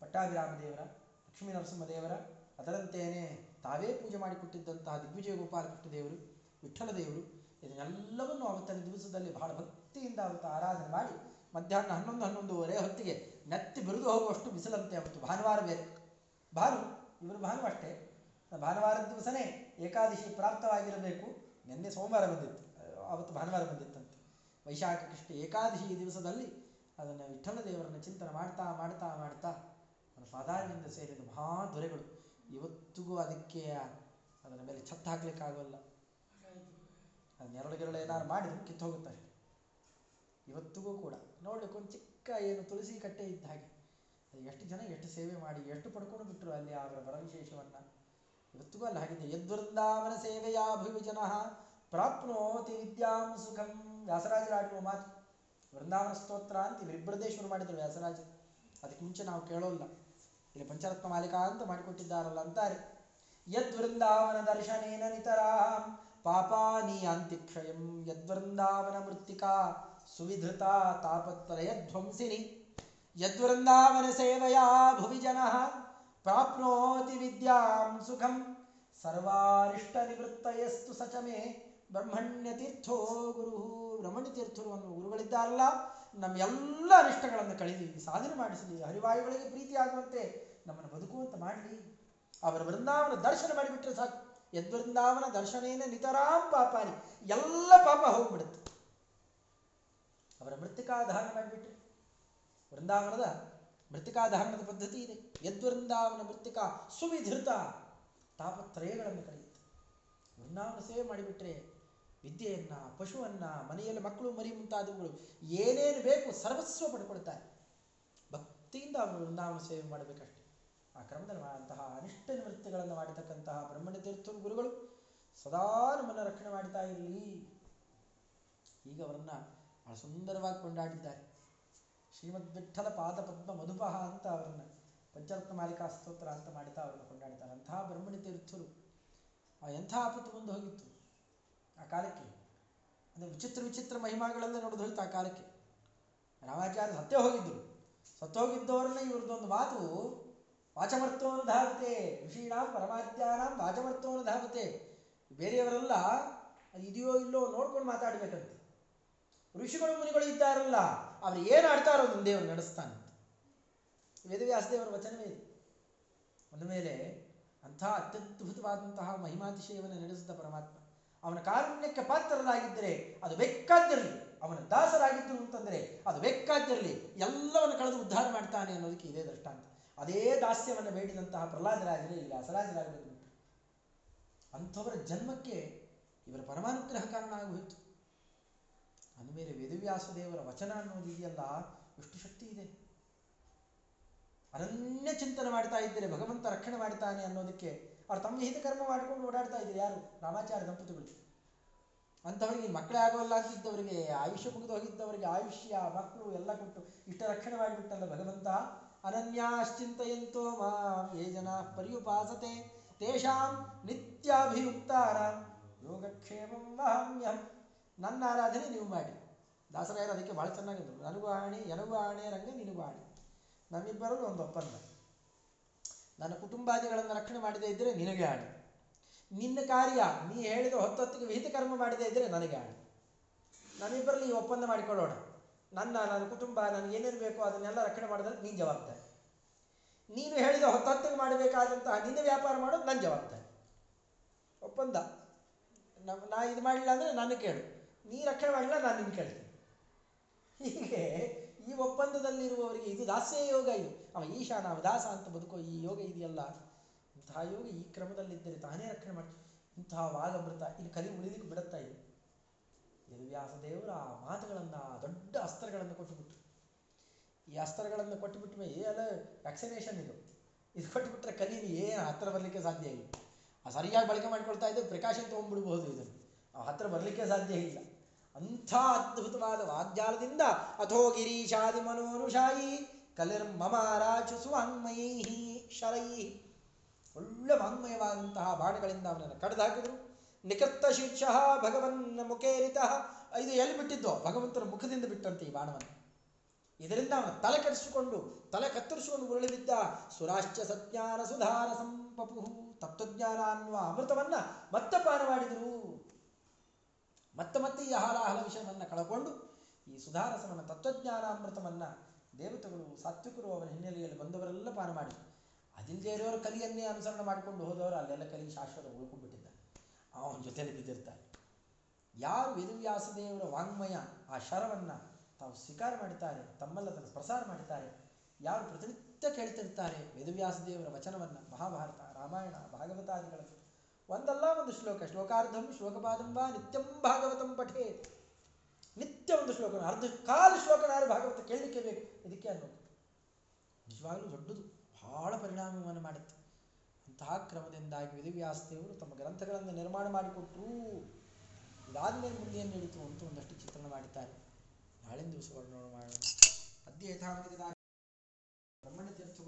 ಪಟ್ಟಾಭಿರಾಮ ದೇವರ ಲಕ್ಷ್ಮೀ ನರಸಿಂಹ ದೇವರ ಅದರಂತೆಯೇ ತಾವೇ ಪೂಜೆ ಮಾಡಿಕೊಟ್ಟಿದ್ದಂತಹ ದಿಗ್ವಿಜಯ ಗೋಪಾಲಕೃಷ್ಣ ದೇವರು, ವಿಠ್ಠಲ ದೇವರು, ಇದನ್ನೆಲ್ಲವನ್ನು ಅವತ್ತಿನ ದಿವಸದಲ್ಲಿ ಬಹಳ ಭಕ್ತಿಯಿಂದ ಅವತ್ತು ಆರಾಧನೆ ಮಾಡಿ ಮಧ್ಯಾಹ್ನ ಹನ್ನೊಂದು ಹನ್ನೊಂದುವರೆ ಹೊತ್ತಿಗೆ ನೆತ್ತಿ ಬಿರಿದು ಹೋಗುವಷ್ಟು ಬಿಸಿಲಂತೆ ಅವತ್ತು ಭಾನುವಾರ ಬೇರೆ. ಭಾನು, ಇವರು ಭಾನು ಅಷ್ಟೇ. ಭಾನುವಾರದ ದಿವಸನೇ ಏಕಾದಶಿ ಪ್ರಾಪ್ತವಾಗಿರಬೇಕು. ನಿನ್ನೆ ಸೋಮವಾರ ಬಂದಿತ್ತು. ಅವತ್ತು ಭಾನುವಾರ ಬಂದಿತ್ತಂತೆ. ವೈಶಾಖ ಕೃಷ್ಣ ಏಕಾದಶಿ ದಿವಸದಲ್ಲಿ ಅದನ್ನು ವಿಠಲ ದೇವರನ್ನು ಚಿಂತನೆ ಮಾಡ್ತಾ ಮಾಡ್ತಾ ಮಾಡ್ತಾ ಪಾದಾರವಿಂದ ಸೇರಿದ ಮಹಾ ದೊರೆಗಳು. ಇವತ್ತಿಗೂ ಅದಕ್ಕೆ ಅದರ ಮೇಲೆ ಛತ್ತು ಹಾಕ್ಲಿಕ್ಕಾಗೋಲ್ಲ. ಅದು ನೆರಳು ಗಿರಳು ಏನಾದ್ರು ಮಾಡಿದ್ರು ಕಿತ್ತು ಹೋಗುತ್ತೆ ಇವತ್ತಿಗೂ ಕೂಡ ನೋಡ್ಲಿಕ್ಕೆ ಒಂದು ಚಿಕ್ಕ ಏನು ತುಳಸಿ ಕಟ್ಟೆ ಇದ್ದ ಹಾಗೆ. ಎಷ್ಟು ಜನ ಎಷ್ಟು ಸೇವೆ ಮಾಡಿ, ಎಷ್ಟು ಪಡ್ಕೊಂಡು ಬಿಟ್ಟರು ಅಲ್ಲಿ ಅವರ ವರವಿಶೇಷವನ್ನ. ಇವತ್ತಿಗೂ ಅಲ್ಲಿ ಹಾಗಿದೆ ಯದ್ವೃಂದಾವನ ಸೇವೆಯ ಭುವಿಜನ ಪ್ರಾಪ್ನೋತಿ ವಿದ್ಯಾಂ ಸುಖಂ. ವ್ಯಾಸರಾಜರಾಡುವ ಮಾತು. ವೃಂದಾವನ ಸ್ತೋತ್ರ ಅಂತ ಇವರಿಬ್ಬರದೇ ಶುರು ಮಾಡಿದ್ರು ವ್ಯಾಸರಾಜ ಅದಕ್ಕೆ ಮುಂಚೆ ನಾವು ಕೇಳೋಲ್ಲ. ಇಲ್ಲಿ ಪಂಚರತ್ನ ಮಾಲಿಕ ಅಂತ ಮಾಡಿಕೊಟ್ಟಿದ್ದಾರಲ್ಲ ಅಂತಾರೆ. ಯದ್ವೃಂದಾವನ ದರ್ಶನೇನ ನಿತರಾಂ ಪಾಪಾನಿ ಅಂತಿಕ್ಷಯಂ ಯದ್ವೃಂದಾವನ ಮೃತ್ತಿಕಾ, ಸುವಿಧೃತ ತಾಪತ್ರಯ ಧ್ವಂಸಿನಿ. ಯದ್ವೃಂದಾವನ ಸೇವೆಯ ಭುವಿ ಜನ, ಪ್ರಾಪ್ನೋತಿ ವಿದ್ಯಾಂ ಸುಖಂ. ಸರ್ವಾರಿಷ್ಟ ನಿವೃತ್ತಯಸ್ತು ಸಚಮೆ ಬ್ರಹ್ಮಣ್ಯ ತೀರ್ಥೋ ಗುರು ಬ್ರಹ್ಮಣ್ಯ ತೀರ್ಥರು ಅನ್ನುವ ಗುರುಗಳಿದ್ದಾರಲ್ಲ ನಮ್ಮ ಎಲ್ಲ ಅನಿಷ್ಟಗಳನ್ನು ಕಳೀಲಿ ಸಾಧನೆ ಮಾಡಿಸಲಿ ಹರಿವಾಯುಗಳಿಗೆ ಪ್ರೀತಿ ಆಗುವಂತೆ ನಮ್ಮನ್ನು ಬದುಕುವಂತ ಮಾಡಲಿ. ಅವರ ವೃಂದಾವನ ದರ್ಶನ ಮಾಡಿಬಿಟ್ರೆ ಸಾಕು. ಯದ್ವೃಂದಾವನ ದರ್ಶನೇನ ನಿತರಾಂ ಪಾಪಾನಿ. ಎಲ್ಲ ಪಾಪ ಹೋಗ್ಬಿಡುತ್ತೆ. ಅವರ ಮೃತ್ತಿಕಾಧಾರಣ ಮಾಡಿಬಿಟ್ರೆ. ವೃಂದಾವನದ ಮೃತ್ತಿಕಾಧಾರಣದ ಪದ್ಧತಿ ಇದೆ. ಯದ್ವೃಂದಾವನ ಮೃತ್ತಿಕಾ ಸುವಿಧೃತ ತಾಪತ್ರಯಗಳನ್ನು ಕರೆಯುತ್ತೆ ವೃಂದಾವನ ಸೇವೆ ಮಾಡಿಬಿಟ್ರೆ ವಿದ್ಯೆಯನ್ನ, ಪಶುವನ್ನ, ಮನೆಯಲ್ಲಿ ಮಕ್ಕಳು ಮರಿ ಮುಂತಾದವುಗಳು ಏನೇನು ಬೇಕು ಸರ್ವಸ್ವ ಪಡ್ಕೊಳ್ತಾರೆ. ಭಕ್ತಿಯಿಂದ ಅವರು ವೃಂದಾವನ ಸೇವೆ ಮಾಡಬೇಕಷ್ಟೆ. ಆ ಕ್ರಮದಲ್ಲಿ ಅಂತಹ ಅನಿಷ್ಟ ನಿವೃತ್ತಿಗಳನ್ನು ಮಾಡಿರ್ತಕ್ಕಂತಹ ಬ್ರಹ್ಮಣ್ಯ ತೀರ್ಥರು ಗುರುಗಳು ಸದಾ ನಮ್ಮನ್ನು ರಕ್ಷಣೆ ಮಾಡ್ತಾ ಇರಲಿ. ಈಗ ಅವರನ್ನ ಬಹಳ ಸುಂದರವಾಗಿ ಕೊಂಡಾಡಿದ್ದಾರೆ. ಶ್ರೀಮದ್ ವಿಠಲ ಪಾದ ಪದ್ಮ ಮಧುಪಹ ಅಂತ ಅವರನ್ನ ಪಂಚರತ್ನ ಮಾಲಿಕಾ ಸ್ತೋತ್ರ ಅಂತ ಮಾಡ್ತಾ ಅವರನ್ನು ಕೊಂಡಾಡ್ತಾರೆ. ಅಂತಹ ಬ್ರಹ್ಮಣ್ಯ ತೀರ್ಥರು ಆ ಎಂಥ ಆಪತ್ತು ಬಂದು ಹೋಗಿತ್ತು? ಆ ಕಾಲಕ್ಕೆ? ಅಂದರೆ ವಿಚಿತ್ರ ವಿಚಿತ್ರ ಮಹಿಮಾಗಳೆಲ್ಲ ನೋಡೋದು ಹೋಯ್ತು ಆ ಕಾಲಕ್ಕೆ. ರಾಮಾಚಾರ್ಯ ಸತ್ತೇ ಹೋಗಿದ್ದರು ಸತ್ತೋಗಿದ್ದವರನ್ನ ಇವ್ರದ್ದೊಂದು ಮಾತು ವಾಚಮರ್ತೋನು ಧಾವತೆ, ಋಷೀಣಾಂ ಪರಮಾತ್ಯಾನಾಂ ವಾಚಮರ್ತೋನು ಧಾವತೆ. ಬೇರೆಯವರೆಲ್ಲ ಇದೆಯೋ ಇಲ್ಲೋ ನೋಡ್ಕೊಂಡು ಮಾತಾಡಬೇಕಂತೆ. ಋಷಿಗಳು, ಮುನಿಗಳು ಇದ್ದಾರಲ್ಲ, ಅವ್ರು ಏನು ಆಡ್ತಾರೋ ಅದನ್ನು ದೇವರು ನಡೆಸ್ತಾನೆ ವೇದವ್ಯಾಸದೇವರ ವಚನವೇ ಇದು. ಮೇಲೆ ಅಂಥ ಅತ್ಯದ್ಭುತವಾದಂತಹ ಮಹಿಮಾತಿಶಯವನ್ನು ನಡೆಸಿದ ಪರಮಾತ್ಮ. ಅವನ ಕಾರುಣ್ಯಕ್ಕೆ ಪಾತ್ರರಾಗಿದ್ದರೆ ಅದು ಬೇಕಾದ್ದಿರಲಿ. ಅವನ ದಾಸರಾಗಿದ್ದರು ಅಂತಂದರೆ ಅದು ಬೇಕಾದ್ದಿರಲಿ. ಎಲ್ಲವನ್ನು ಕಳೆದು ಉದ್ಧಾರ ಮಾಡ್ತಾನೆ ಅನ್ನೋದಕ್ಕೆ ಇದೇ ದೃಷ್ಟಾಂತ. ಅದೇ ದಾಸ್ಯವನ್ನು ಬೇಡಿದಂತಹ ಪ್ರಹ್ಲಾದರಾಜರೇ ಇಲ್ಲಿ ಅಸರಾಜರಾಗಬೇಕು. ಅಂಥವರ ಜನ್ಮಕ್ಕೆ ಇವರ ಪರಮಾನುಗ್ರಹ ಕಾರಣ ಆಗೋಯಿತು. ಅಂದಮೇಲೆ ವೇದವ್ಯಾಸದೇವರ ವಚನ ಅನ್ನೋದು ಇದೆಯಲ್ಲ, ಎಷ್ಟು ಶಕ್ತಿ ಇದೆ. ಅನನ್ಯ ಚಿಂತನೆ ಮಾಡ್ತಾ ಇದ್ದರೆ ಭಗವಂತ ರಕ್ಷಣೆ ಮಾಡ್ತಾನೆ ಅನ್ನೋದಕ್ಕೆ ಅವ್ರು ತಮ್ಮ ಹಿತಕರ್ಮ ಮಾಡ್ಕೊಂಡು ಓಡಾಡ್ತಾ ಇದ್ದಾರೆ ಯಾರು? ರಾಮಾಚಾರ್ಯ ದಂಪತಿಗಳು. ಅಂಥವರಿಗೆ ಮಕ್ಕಳೇ ಆಗೋಲ್ಲ ಅಂತಿದ್ದವರಿಗೆ, ಆಯುಷ್ಯ ಮುಗಿದು ಹೋಗಿದ್ದವರಿಗೆ ಆಯುಷ್ಯ, ಮಕ್ಕಳು ಎಲ್ಲ ಕೊಟ್ಟು ಇಷ್ಟ ರಕ್ಷಣೆ ಮಾಡಿಬಿಟ್ಟಲ್ಲ ಭಗವಂತ ಅನನ್ಯಾಶ್ಚಿಂತೆಯಂತೋ ಮಾಂ, ಯೇ ಜನ ಪರ್ಯುಪಾಸತೆ, ತೇಷಾಂ ನಿತ್ಯಾಭಿಯುಕ್ತಾರ. ಯೋಗಕ್ಷೇಮಂ ನನ್ನ ಆರಾಧನೆ ನೀವು ಮಾಡಿ. ದಾಸರಾಯರು ಅದಕ್ಕೆ ಭಾಳ ಚೆನ್ನಾಗಿದ್ರು. ನನಗೂ ಆಣೆ ಎನಗೂ ರಂಗ ನಿನಗೂ ಆಣೆ ಒಂದು ಒಪ್ಪಂದ. ನನ್ನ ಕುಟುಂಬಾದಿಗಳನ್ನು ರಕ್ಷಣೆ ಮಾಡದೇ ಇದ್ದರೆ ನಿನಗೆ ಆಣೆ ನಿನ್ನ ಕಾರ್ಯ, ನೀ ಹೇಳಿದ ಹೊತ್ತೊತ್ತಿಗೆ ವಿಹಿತ ಕರ್ಮ ಮಾಡದೇ ಇದ್ದರೆ ನನಗೆ ಆಣೆ ನಮ್ಮಿಬ್ಬರಲ್ಲಿ ಈ ಒಪ್ಪಂದ ಮಾಡಿಕೊಳ್ಳೋಣ. ನನ್ನ ನನ್ನ ಕುಟುಂಬ, ನನಗೆ ಏನೇನು ಬೇಕೋ ಅದನ್ನೆಲ್ಲ ರಕ್ಷಣೆ ಮಾಡೋದ್ರಲ್ಲಿ ನೀನು ಜವಾಬ್ದಾರಿ. ನೀನು ಹೇಳಿದ ಹೊತ್ತೊತ್ತಿಗೆ ಮಾಡಬೇಕಾದಂತಹ ನಿನ್ನ ವ್ಯಾಪಾರ ಮಾಡೋದು ನನ್ನ ಜವಾಬ್ದಾರಿ. ಒಪ್ಪಂದ. ನಮ್ಮ ನಾ ಇದು ಮಾಡಲಿಲ್ಲ ಅಂದರೆ ನಾನು ಕೇಳು. ನೀ ರಕ್ಷಣೆ ಮಾಡಲಿಲ್ಲ ನಾನು ನಿನ್ನ ಕೇಳ್ತೀನಿ. ಹೀಗೆ ಈ ಒಪ್ಪಂದದಲ್ಲಿರುವವರಿಗೆ ಇದು ದಾಸ್ಯ ಯೋಗ ಇದು. ಅವ ಈಶಾ ನಾವು ದಾಸ ಅಂತ ಬದುಕೋ ಈ ಯೋಗ ಇದೆಯಲ್ಲ? ಇಂತಹ ಯೋಗ ಈ ಕ್ರಮದಲ್ಲಿದ್ದರೆ ತಾನೇ ರಕ್ಷಣೆ ಮಾಡಿ ಇಂತಹ ವಾಗಮೃತ ಇಲ್ಲಿ ಕಲಿ ಉಳಿಲಿಕ್ಕೆ ಬಿಡುತ್ತಾ ಇದೆ. ವೇದವ್ಯಾಸ ದೇವರು ಆ ಮಾತುಗಳನ್ನು, ದೊಡ್ಡ ಅಸ್ತ್ರಗಳನ್ನು ಕೊಟ್ಟುಬಿಟ್ರು. ಈ ಅಸ್ತ್ರಗಳನ್ನು ಕೊಟ್ಟುಬಿಟ್ಟ ಮೇಲೆ ಅಲ್ಲ ವ್ಯಾಕ್ಸಿನೇಷನ್ ಇದು. ಇದು ಕೊಟ್ಟುಬಿಟ್ರೆ ಕಲೀಲಿ ಏನು ಹತ್ತಿರ ಬರಲಿಕ್ಕೆ ಸಾಧ್ಯ ಇಲ್ಲ. ಆ ಸರಿಯಾಗಿ ಬಳಕೆ ಮಾಡ್ಕೊಳ್ತಾ ಇದ್ದು ಪ್ರಿಕಾಷನ್ ತೊಗೊಂಡ್ಬಿಡ್ಬೋದು ಇದನ್ನು. ಆ ಹತ್ತಿರ ಬರಲಿಕ್ಕೆ ಸಾಧ್ಯ ಇಲ್ಲ. ಅಂಥ ಅದ್ಭುತವಾದ ವಾದ್ಯಾಲದಿಂದ ಅಥೋ ಗಿರೀಶಾದಿ ಮನೋನುಷಾಯಿ ಕಲಿರ್ ಮಮಾರಾಚು ಸುವಾಂಗ್ಮಯೈ ಶರೈ ಒಳ್ಳೆ ವಾಂಗ್ಮಯವಾದಂತಹ ಬಾಣಗಳಿಂದ ಅವನನ್ನು ಕಡ್ದು ಹಾಕಿದ್ರು ನಿಕೃತ್ತ ಶೀರ್ಷ ಭಗವನ್ನ ಮುಖೇರಿತ. ಇದು ಎಲ್ಲಿ ಬಿಟ್ಟಿದ್ದೋ? ಭಗವಂತನ ಮುಖದಿಂದ ಬಿಟ್ಟಂತೆ ಈ ಬಾಣವನ್ನು. ಇದರಿಂದ ಅವನು ತಲೆ ಕರೆಸಿಕೊಂಡು ತಲೆ ಕತ್ತರಿಸಿಕೊಂಡು ಉರುಳಿ ಬಿದ್ದ ಸುರಾಶ್ಚ ಸಜ್ಞಾನ ಸುಧಾರ ಸಂಪಪು. ತತ್ವಜ್ಞಾನ ಅನ್ನುವ ಅಮೃತವನ್ನ ಮತ್ತೆ ಪಾನ ಮಾಡಿದರು ಮತ್ತೆ ಮತ್ತೆ ಈ ಆಹಾರಾಹಲ ವಿಷಯವನ್ನು ಕಳಕೊಂಡು, ಈ ಸುಧಾರಸವನ್ನ ತತ್ವಜ್ಞಾನಾಮೃತವನ್ನ ದೇವತೆಗಳು, ಸಾತ್ವಿಕರು ಅವರ ಹಿನ್ನೆಲೆಯಲ್ಲಿ ಬಂದವರೆಲ್ಲ ಪಾನ ಮಾಡಿದರು ಅದಿಲ್ಲದೆ ಇರೋರು ಕಲಿಯನ್ನೇ ಅನುಸರಣೆ ಮಾಡಿಕೊಂಡು ಹೋದವರು, ಅಲ್ಲೆಲ್ಲ ಕಲಿ ಶಾಶ್ವತ ಉಳ್ಕೊಂಡ್ಬಿಟ್ಟಿದ್ದಾರೆ. ಅವನ ಜೊತೆಯಲ್ಲಿ ಬಿದ್ದಿರ್ತಾರೆ. ಯಾರು ವೇದವ್ಯಾಸ ದೇವರ ವಾಂಗ್ಮಯ ಆ ಶರವನ್ನು ತಾವು ಸ್ವೀಕಾರ ಮಾಡುತ್ತಾರೆ ತಮ್ಮಲ್ಲದನ್ನು ಪ್ರಸಾರ ಮಾಡುತ್ತಾರೆ ಯಾರು ಪ್ರತಿನಿತ್ಯ ಕೇಳ್ತಿರ್ತಾರೆ ವೇದವ್ಯಾಸ ದೇವರ ವಚನವನ್ನು, ಮಹಾಭಾರತ, ರಾಮಾಯಣ ಭಾಗವತಾದಿಗಳನ್ನು ಒಂದಲ್ಲ ಒಂದು ಶ್ಲೋಕ, ಶ್ಲೋಕಾರ್ಧಂ ವಾ ನಿತ್ಯಂ ಭಾಗವತಂ ಪಠೇ. ನಿತ್ಯ ಒಂದು ಶ್ಲೋಕ ಅರ್ಧ ಕಾಲು ಶ್ಲೋಕನಾರು ಭಾಗವತ ಕೇಳಲಿಕ್ಕೆ ಬೇಕು ಇದಕ್ಕೆ ಅನ್ನೋದು ನಿಜವಾಗಲೂ ದೊಡ್ಡದು, ಬಹಳ ಪರಿಣಾಮವನ್ನು ಮಾಡುತ್ತೆ. ಅಂತಹ ಕ್ರಮದಿಂದಾಗಿ ವೇದವ್ಯಾಸ ದೇವರು ತಮ್ಮ ಗ್ರಂಥಗಳನ್ನು ನಿರ್ಮಾಣ ಮಾಡಿಕೊಟ್ರು ಇದಾದಮೇಲೆ ಮುಂದೆ ಏನು ನಡೀತು ಅಂತ ಒಂದಷ್ಟು ಚಿತ್ರಣ ಮಾಡಿದ್ದಾರೆ. ನಾಳೆ ದಿವಸ ನೋಡೋಣ ಯಥಾಮತಿ ಬ್ರಹ್ಮಣ್ಯ ತೀರ್ಥ